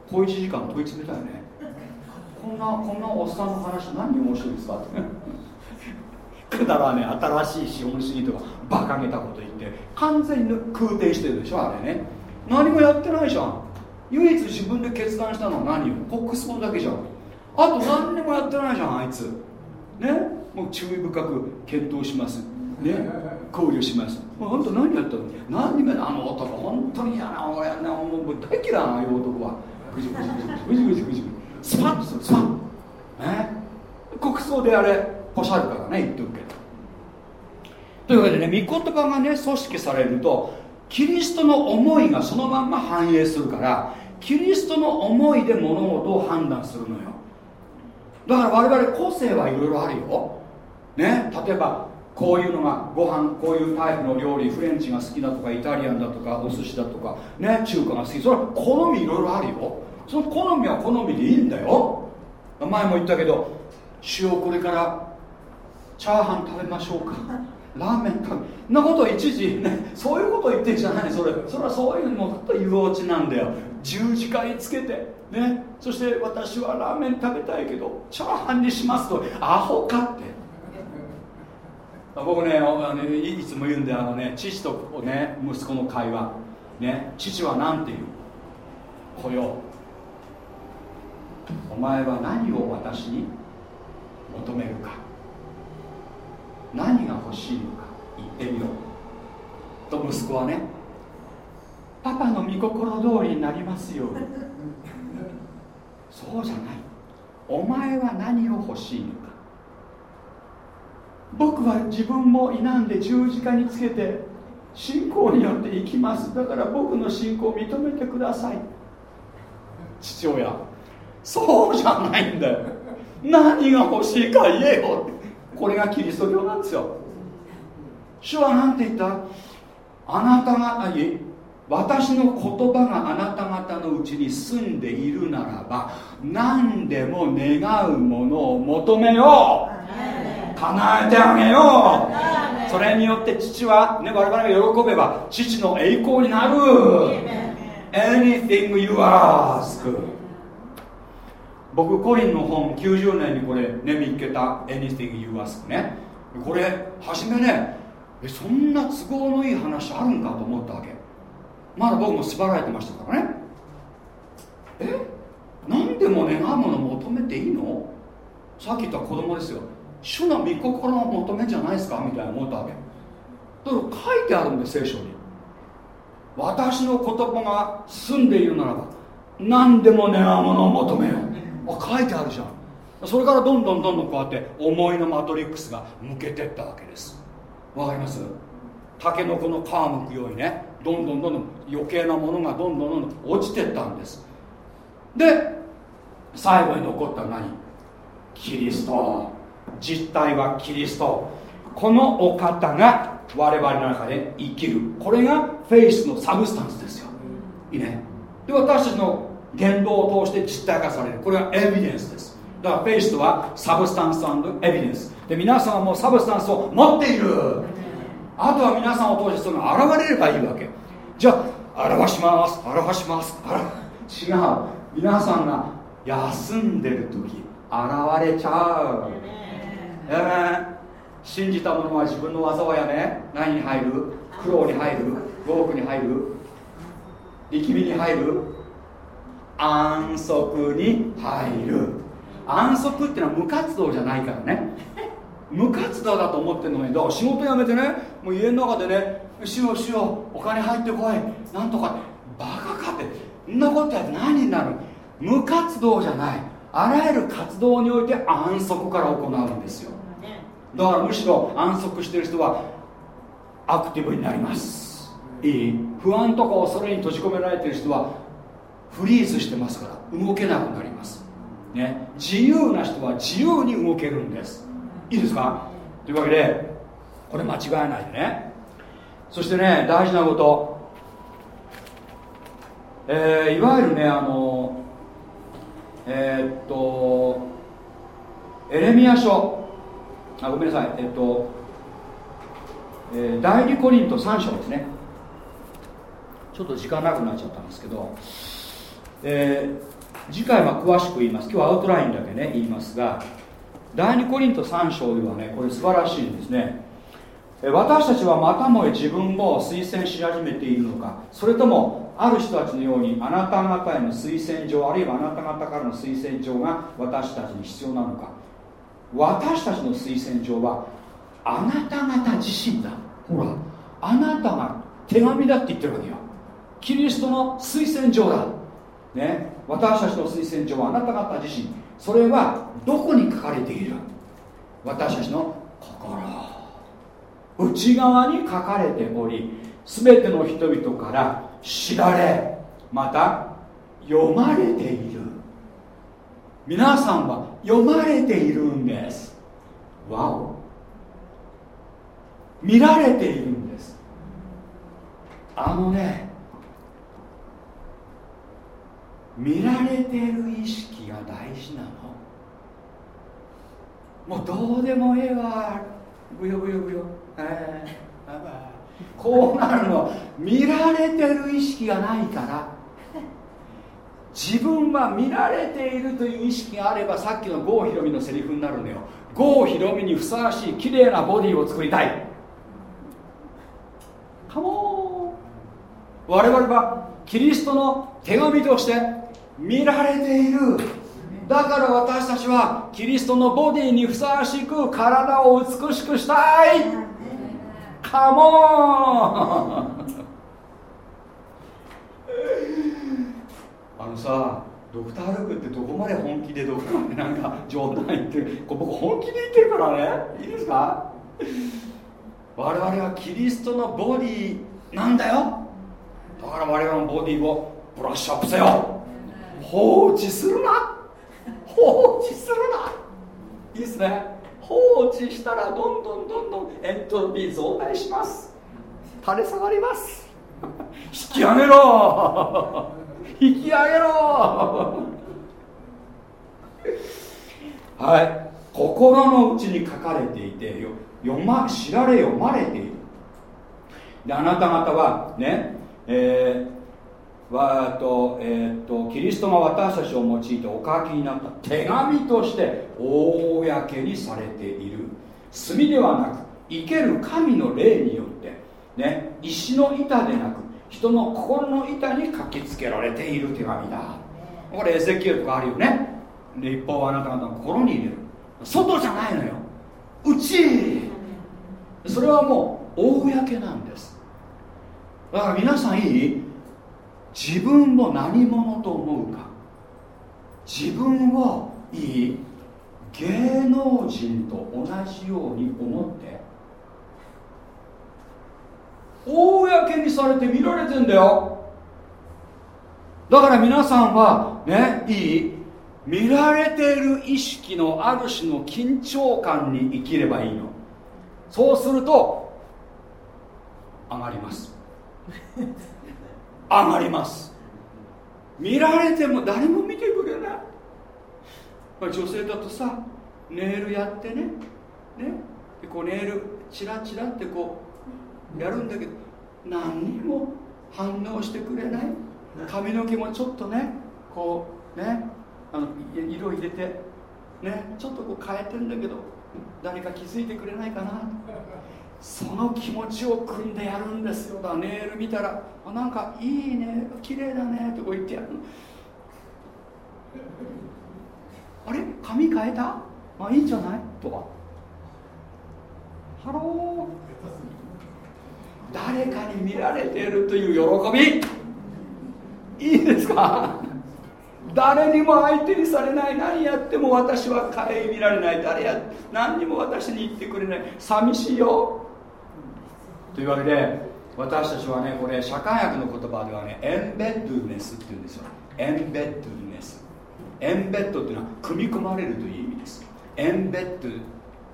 [SPEAKER 1] 小1時間問い詰めたよね。こんなこんなおっさんの話何に面白いですかって。くだらね新しい資本主義とか馬鹿げたこと言って完全に空転してるでしょあれね。何もやってないじゃん。唯一自分で決断したのは何よ。国葬だけじゃん。あと何にもやってないじゃんあいつ。ね？もう注意深く検討します。ね？考慮します。あんた何やったの？何にもあの？男本当に嫌な俺やなもう大嫌いなああいう男は。ぐじぐじぐじぐじぐじぐじ。スパッとするスパッね国葬であれポシャるからね言っておくけどというわけでね御言葉がね組織されるとキリストの思いがそのまんま反映するからキリストの思いで物事を判断するのよ。だから我々個性はいろいろあるよ。ね？例えばこういうのがご飯こういうタイプの料理フレンチが好きだとかイタリアンだとかお寿司だとかね？中華が好き。それは好みいろいろあるよ。その好みは好みでいいんだよ。前も言ったけど塩これからチャーハン食べましょうか。ラーメン食べなこと一時ねそういうこと言ってんじゃない。それそれはそういうのもっと幼稚なんだよ。十字架につけてね。そして私はラーメン食べたいけどチャーハンにしますとアホかって。僕ねあのいいつも言うんであのね父とね息子の会話。ね父は何て言う？こよ。お前は何を私に求めるか。何が欲しいのか。言ってみろと息子はねパパの御心通りになりますよそうじゃない。お前は何を欲しいのか。僕は自分も否んで十字架につけて信仰によって生きます。だから僕の信仰を認めてください。父親。そうじゃないんだよ。何が欲しいか言えよ。これがキリスト教なんですよ。主は何て言った？あなた方に私の言葉があなた方のうちに住んでいるならば何でも願うものを求めよう。叶えてあげよう。それによって父は、ね、我々が喜べば父の栄光になる。Anything you ask 僕コリンの本90年にこれね見っけた Anything You Ask ね。これ初めねえそんな都合のいい話あるんかと思ったわけ。まだ僕も縛られてましたからね。え？何でも願うもの求めていいの？さっき言った子供ですよ。主の御心の求めじゃないですか？みたいな思ったわけ。だから書いてあるんで聖書に。私の言葉が住んでいるならば何でも願うものを求めよう。あ書いてあるじゃん。それからどんどんどんどんこうやって思いのマトリックスが向けてったわけです。わかります？タケノコの皮むくようにねどんどんどんどん余計なものがどんどんどんどん落ちてったんです。で最後に残った何？キリスト。実体はキリスト。このお方が我々の中で生きる。これが faith の substance ですよ。いいね。で私たちの言動を通して実体化される。これはエビデンスです。だから faith とは substance evidence で皆さんはもう substance を持っている。あとは皆さんを通してその現れればいいわけ。じゃあ表します。表します。違う。皆さんが休んでる時現れちゃう。えー、信じた者は自分の技をやめ何に入る？苦労に入る？労苦に入る？力みに入る？安息に入る。安息っていうのは無活動じゃないからね。無活動だと思ってるのにだから仕事辞めてねもう家の中でねしようしようお金入ってこいなんとかバカかってそんなことやって何になる？無活動じゃない。あらゆる活動において安息から行うんですよ。だからむしろ安息してる人はアクティブになります。いい。不安とか恐れに閉じ込められてる人はフリーズしてますから動けなくなります、ね、自由な人は自由に動けるんです。いいですか？というわけでこれ間違えないでね。そしてね大事なこと。えー、いわゆるねあのえー、っとエレミア書。あごめんなさい。えっと、えー、第2コリント3章ですね。ちょっと時間なくなっちゃったんですけど、えー、次回は詳しく言います。今日はアウトラインだけね言いますが第2コリント3章ではねこれ素晴らしいんですね。私たちはまたも自分を推薦し始めているのかそれともある人たちのようにあなた方への推薦状あるいはあなた方からの推薦状が私たちに必要なのか。私たちの推薦状はあなた方自身だ。ほら。あなたが手紙だって言ってるわけよ。キリストの推薦状だね。私たちの推薦状はあなた方自身。それはどこに書かれている？私たちの心。内側に書かれており全ての人々から知られまた読まれている。皆さんは読まれているんです。わお。見られているんです。あのね見られてる意識が大事なの。もうどうでもええわ。ブヨブヨブヨえー、バイバイ。こうなるの。見られてる意識がないから。自分は見られているという意識があればさっきの郷ひろみのセリフになるんだよ。郷ひろみにふさわしい綺麗なボディを作りたい。カモン我々はキリストの手紙として見られている。だから私たちはキリストのボディにふさわしく体を美しくしたい。カモンあのさドクター・ルークってどこまで本気でどこまでなんか冗談言ってる僕本気で言ってるからね。いいですか？我々はキリストのボディなんだよ。だから我々のボディをブラッシュアップせよ。放置するな。放置するな。いいですね。放置したらどんどんどんどんエントロピー増大します。垂れ下がります。引き上げろ。引き上げろ。はい。心の内に書かれていてよ読ま知られ読まれているであなた方はねえー、わーとえー、っとキリストが私たちを用いてお書きになった手紙として公にされている。墨ではなく生ける神の霊によってね石の板でなく人の心の板に書きつけられている手紙だ。これエゼキエルとかあるよねで一方はあなた方の心に入れる外じゃないのよ。内それはもう公なんです。だから皆さんいい？自分を何者と思うか？自分をいい？芸能人と同じように思って？公にされて見られてんだよ。だから皆さんはねいい？見られてる意識のある種の緊張感に生きればいいの。そうすると上がります。上がります。見られても誰も見てくれない、まあ、女性だとさネイルやってね。ね。でこうネイルチラチラってこうやるんだけど何にも反応してくれない。髪の毛もちょっとねこうね。あの色入れてね。ちょっとこう変えてんだけど誰か気づいてくれないかな。その気持ちを組んでやるんですよ。だネイル見たらあなんかいいね綺麗だねとか言ってやるあれ？髪変えた？あいいんじゃない？とかハロー誰かに見られているという喜びいいですか？誰にも相手にされない何やっても私は顧みられない。誰や何にも私に言ってくれない。寂しいよ。というわけで私たちはねこれ社会学の言葉ではね embeddedness っていうんですよ。エンベッドネスエンベッドっていうのは組み込まれるという意味です。エンベッド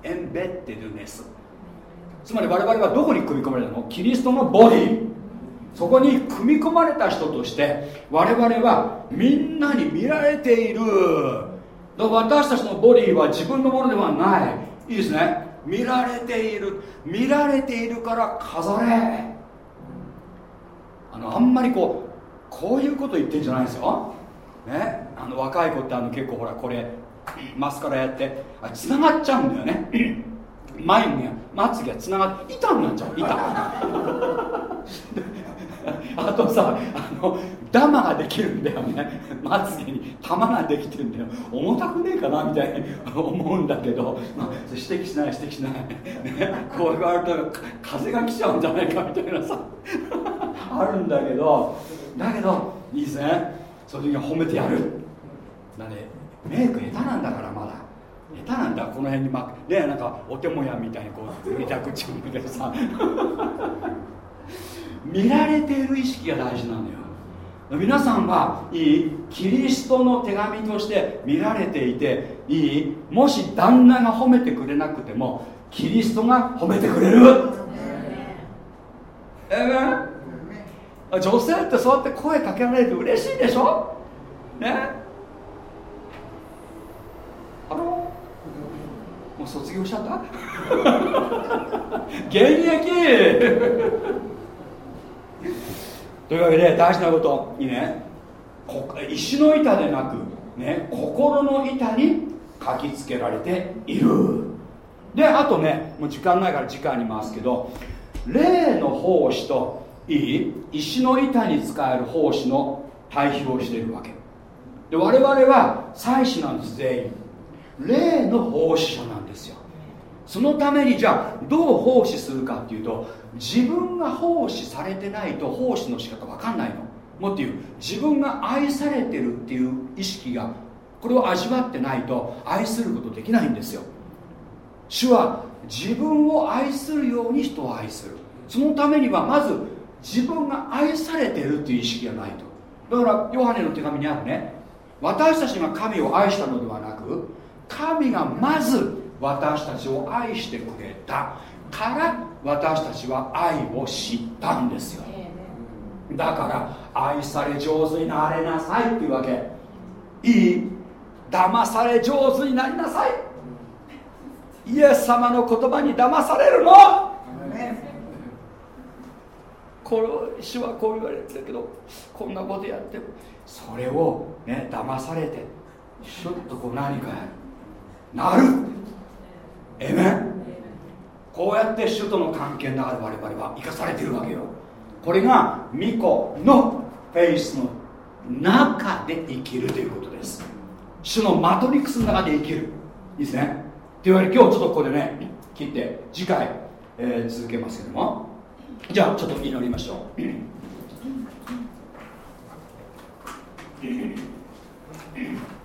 [SPEAKER 1] エンベッドネスつまり我々はどこに組み込まれたの？キリストのボディ。そこに組み込まれた人として我々はみんなに見られている。私たちのボディは自分のものではない。いいですね。見られている。見られているから飾れ。あのあんまりこうこういうこと言ってんじゃないですよ。ね。あの若い子ってあの結構ほらこれマスカラやってあ繋がっちゃうんだよね。眉毛まつげが繋がって板になっちゃう。板。あとさあのダマができるんだよね。まつげに玉ができてるんだよ。重たくねえかなみたいに 思うんだけど、まあ、指摘しない指摘しない、ね、こう言われたら風が来ちゃうんじゃないかみたいなさ。あるんだけど。だけどいいですねそういう時は褒めてやる。だねメイク下手なんだからまだ。下手なんだ。この辺にまねなんかお手もやみたいにこう塗りたくっちゃうんだけどさ。見られている意識が大事なんだよ。皆さんはいいキリストの手紙として見られていていいもし旦那が褒めてくれなくてもキリストが褒めてくれる？えー。女性ってそうやって声かけられると嬉しいでしょ？ねあのもう卒業しちゃった？現役というわけで大事なこといいね。石の板でなく、ね、心の板に書きつけられている。であとねもう時間ないから次回に回すけど霊の奉仕といい石の板に使える奉仕の対比をしているわけ。で我々は祭司なんです全員。霊の奉仕者なんですよ。そのためにじゃあどう奉仕するかっていうと自分が奉仕されてないと奉仕の仕方わかんないの。もっと言う自分が愛されてるっていう意識がこれを味わってないと愛することできないんですよ。主は自分を愛するように人を愛する。そのためにはまず自分が愛されてるっていう意識がないと。だからヨハネの手紙にあるね。私たちが神を愛したのではなく神がまず私たちを愛してくれた。から私たちは愛を知ったんですよ。だから愛され上手になれなさいっていうわけ。いい騙され上手になりなさい。イエス様の言葉に騙されるの。これ主はこう言われてるけどこんなことやってそれをね騙されてちょっとこう何かなるえめこうやって主との関係の中で我々は生かされているわけよ。これが巫女のフェイスの中で生きるということです。主のマトリックスの中で生きる。いいですね。というわけで今日ちょっとここでね切って次回、えー続けますけども。じゃあちょっと祈りましょう。ち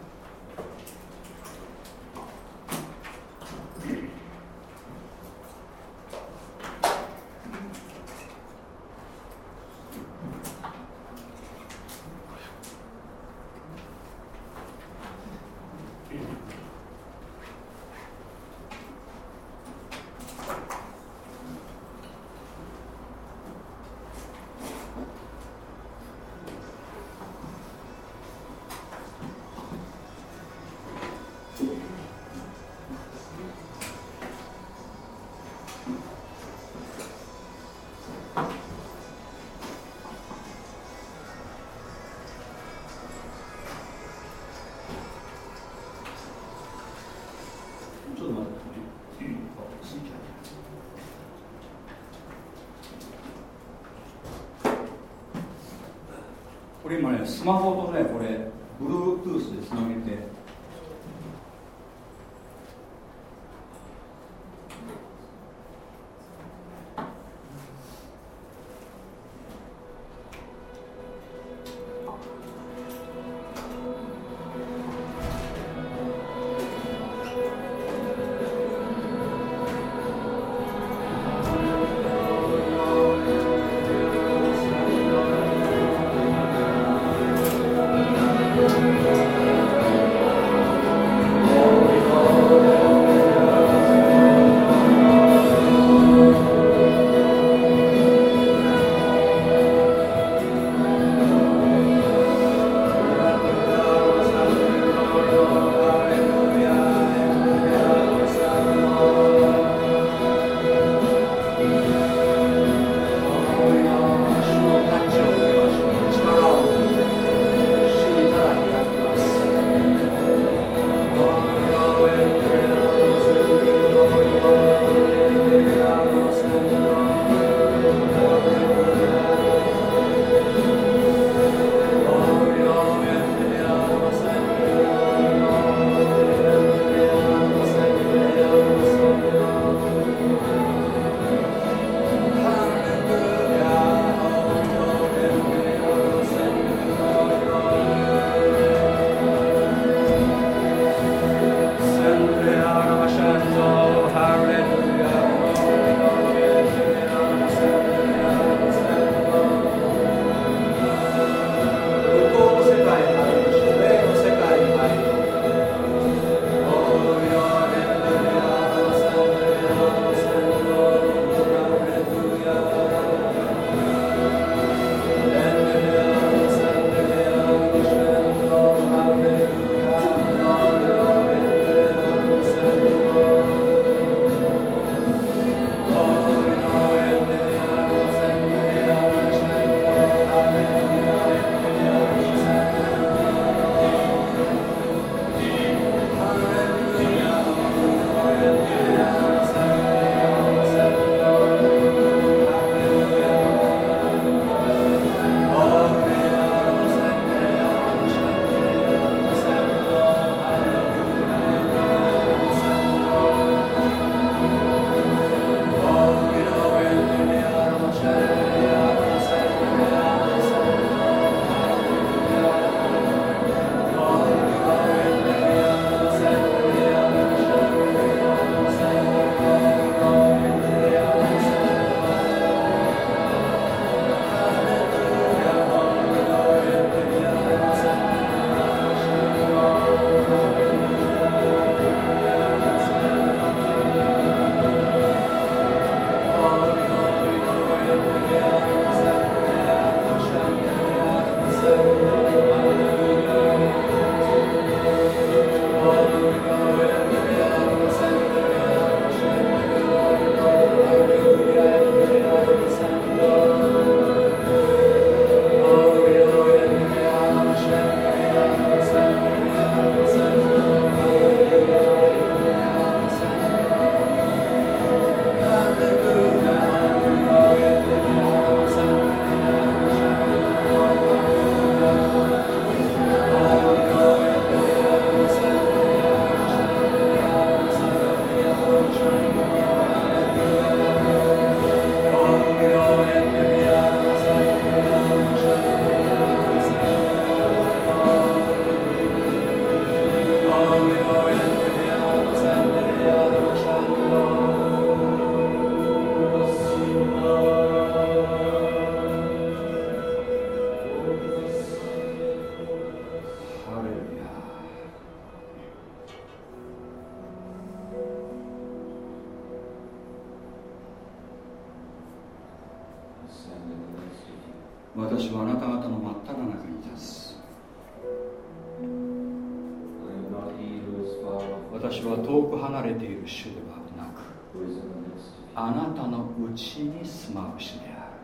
[SPEAKER 1] ちに住まう主である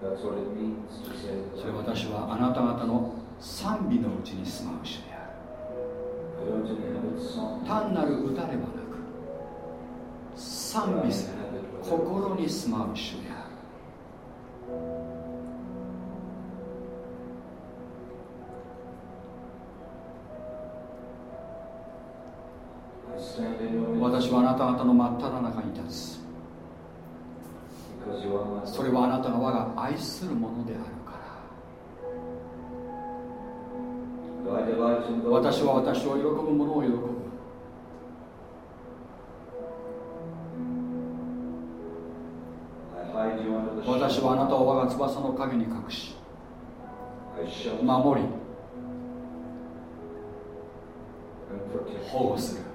[SPEAKER 4] That's what it means to say
[SPEAKER 1] それ私はあなた方の賛美のうちに住まう主である.単なる歌ではなく賛美する心に住まう主である私はあなた方の真っただ中に立つ。それはあなたの我が愛するものであるから。私は私を喜ぶものを喜ぶ。私はあなたを我が翼の影に隠し守り保護する。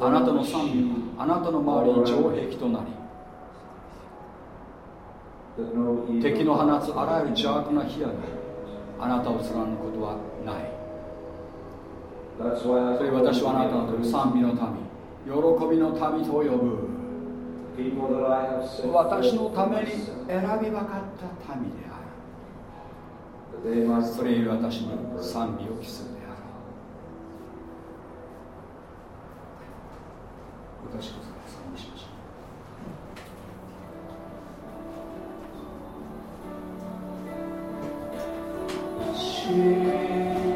[SPEAKER 1] あなたの賛美はあなたの周りに城壁となり敵の放つあらゆる邪悪な火矢があなたを貫くことはない。それ私はあなたの賛美の民喜びの民と呼ぶ。私のために選び分かった民である。それゆえ私に賛美を期するであろう私こそ賛美しましょう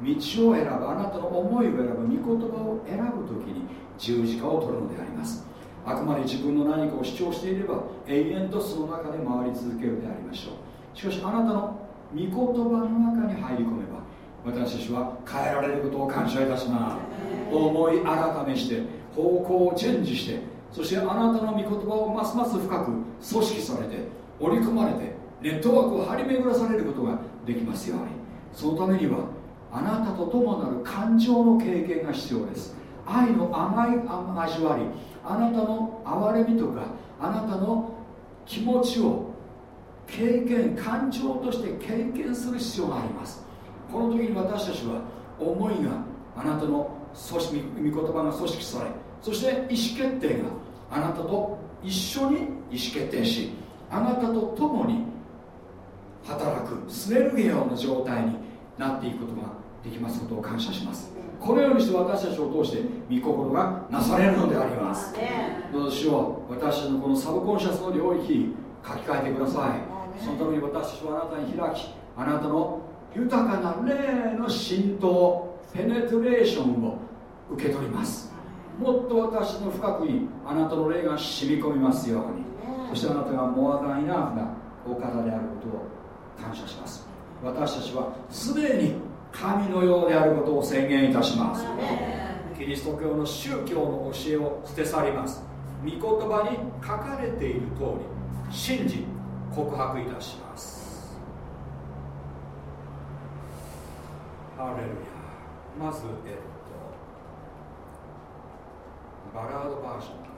[SPEAKER 1] 道を選ぶあなたの思いを選ぶ御言葉を選ぶ時に十字架を取るのであります。あくまで自分の何かを主張していれば永遠とその中で回り続けるでありましょう。しかしあなたの御言葉の中に入り込めば私たちは変えられることを感謝いたします。思い改めして方向をチェンジしてそしてあなたの御言葉をますます深く組織されて織り込まれてネットワークを張り巡らされることができますように。そのためにはあなたと共なる感情の経験が必要です。愛の甘い味わりあなたの憐れみとかあなたの気持ちを経験感情として経験する必要があります。この時に私たちは思いがあなたの組織御言葉が組織されそして意思決定があなたと一緒に意思決定しあなたと共に働くスネルゲオの状態になっていくことができますことを感謝します。このようにして私たちを通して御心がなされるのであります。どうぞしよう私たちのこのサブコンシャスの領域書き換えてください。そのために私たちはあなたに開きあなたの豊かな霊の浸透ペネトレーションを受け取ります。もっと私の深くにあなたの霊が染み込みますように。そしてあなたがモアダンイナーフなお方であることを感謝します。私たちはすでに神のようであることを宣言いたします。キリスト教の宗教の教えを捨て去ります。御言葉に書かれている通り信じ告白いたします。ハレルヤ。まずえっとバラードバージョン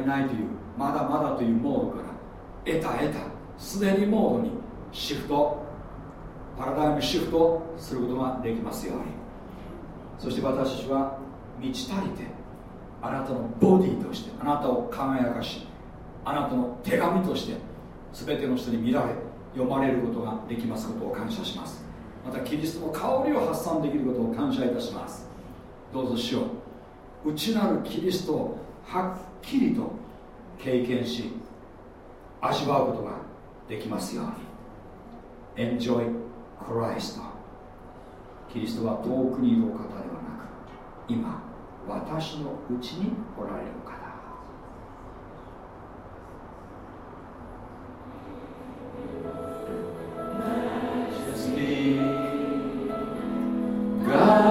[SPEAKER 1] ないというまだまだというモードから得た得たすでにモードにシフトパラダイムシフトすることができますように。そして私たちは満ち足りてあなたのボディとしてあなたを輝かしあなたの手紙として全ての人に見られ読まれることができますことを感謝します。またキリストの香りを発散できることを感謝いたします。どうぞしよう。内なるキリストをはっきりと経験し味わうことができますように。Enjoy Christ キリストは遠くにいるお方ではなく今私のうちにおられる方。
[SPEAKER 5] God.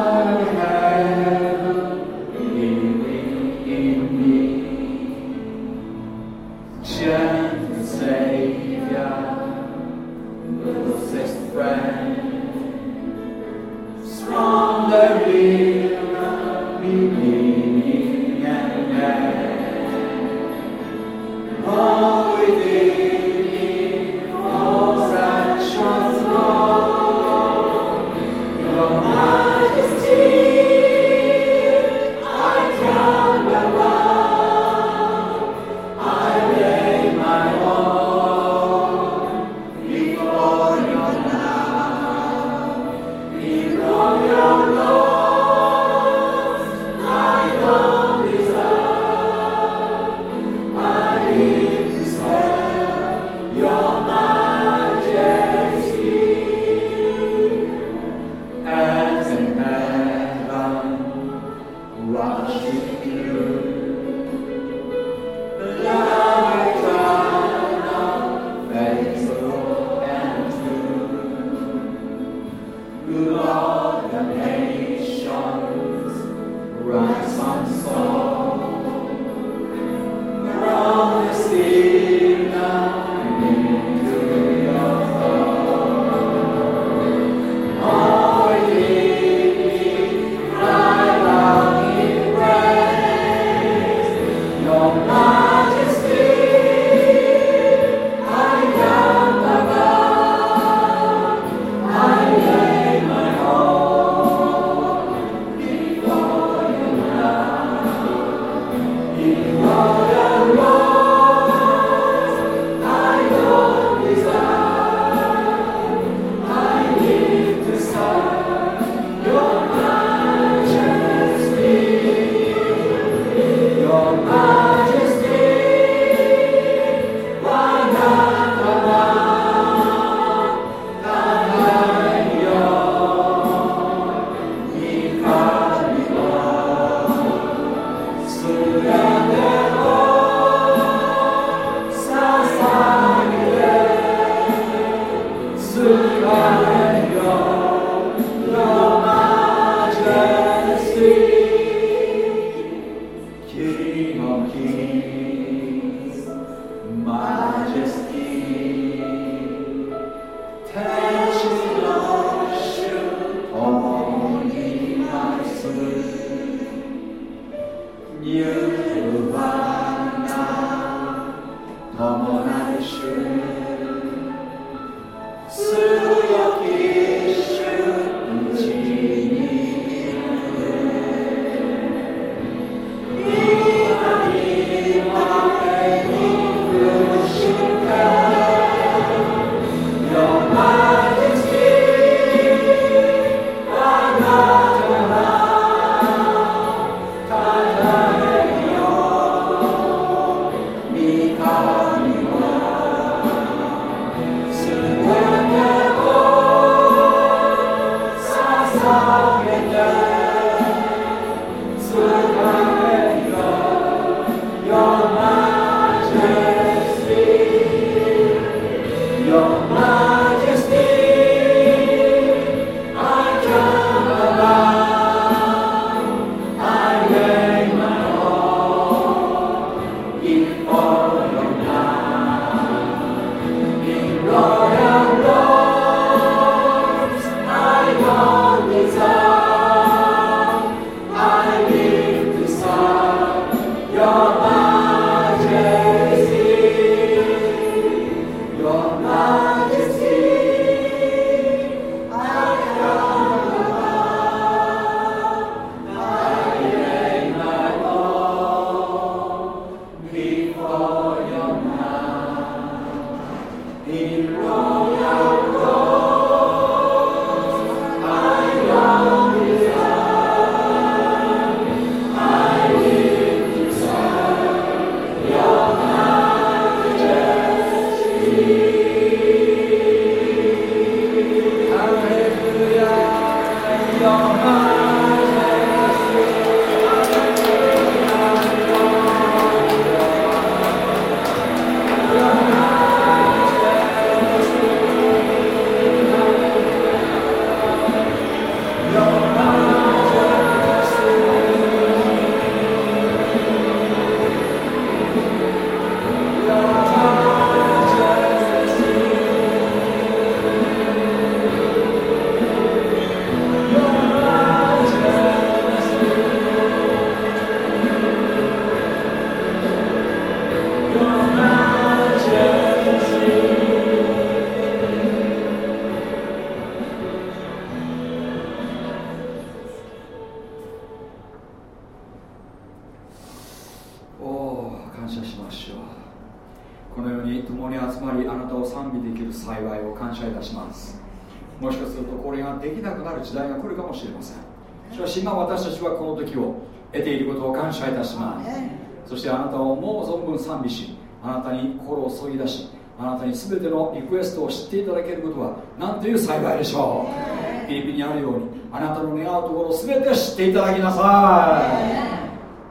[SPEAKER 1] という幸いでしょう。フィリピンにあるようにあなたの願うところを全て知っていただきなさ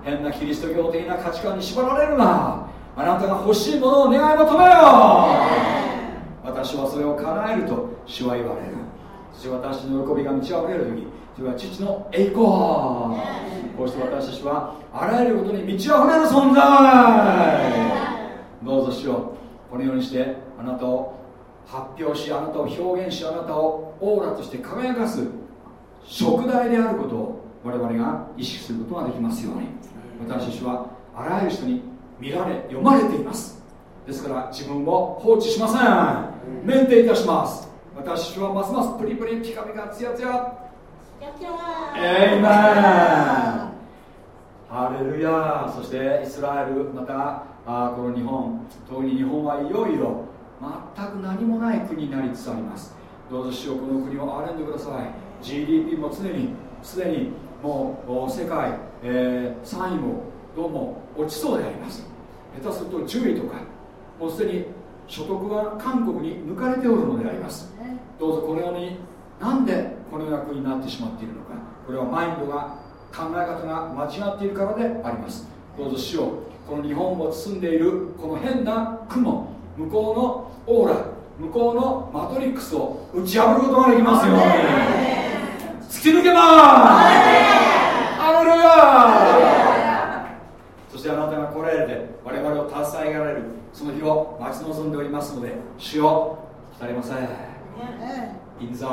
[SPEAKER 1] い。変なキリスト教的な価値観に縛られるな。あなたが欲しいものを願い求めよ私はそれを叶えると主は言われる。そして私の喜びが満ち溢れる時それは父の栄光。こうして私たちはあらゆることに満ち溢れる存在。どうぞしようこのようにしてあなたを発表しあなたを表現しあなたをオーラとして輝かす食材であることを我々が意識することができますように。私たちはあらゆる人に見られ読まれています。ですから自分を放置しません。メンテいたします。私たちはますますプリプリピカピカツヤツヤ。エイメン。ハレルヤそしてイスラエルまたあこの日本。特に日本はいよいよ全く何もない国になりつつあります。どうぞ主よこの国を憐れんでください。GDP も常にすでにもう世界、えー、3位もどうも落ちそうであります。下手すると10位とかもうすでに所得は韓国に抜かれておるのであります。どうぞこのようになんでこのような国になってしまっているのか。これはマインドが考え方が間違っているからであります。どうぞ主よこの日本を包んでいるこの変な雲向こうのオーラ向こうのマトリックスを打ち破ることができますよ。突き抜けます。アレルヤそしてあなたが来られて我々を携えられるその日を待ち望んでおりますので主よ来たりません In the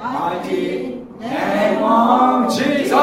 [SPEAKER 1] mighty name of Jesus!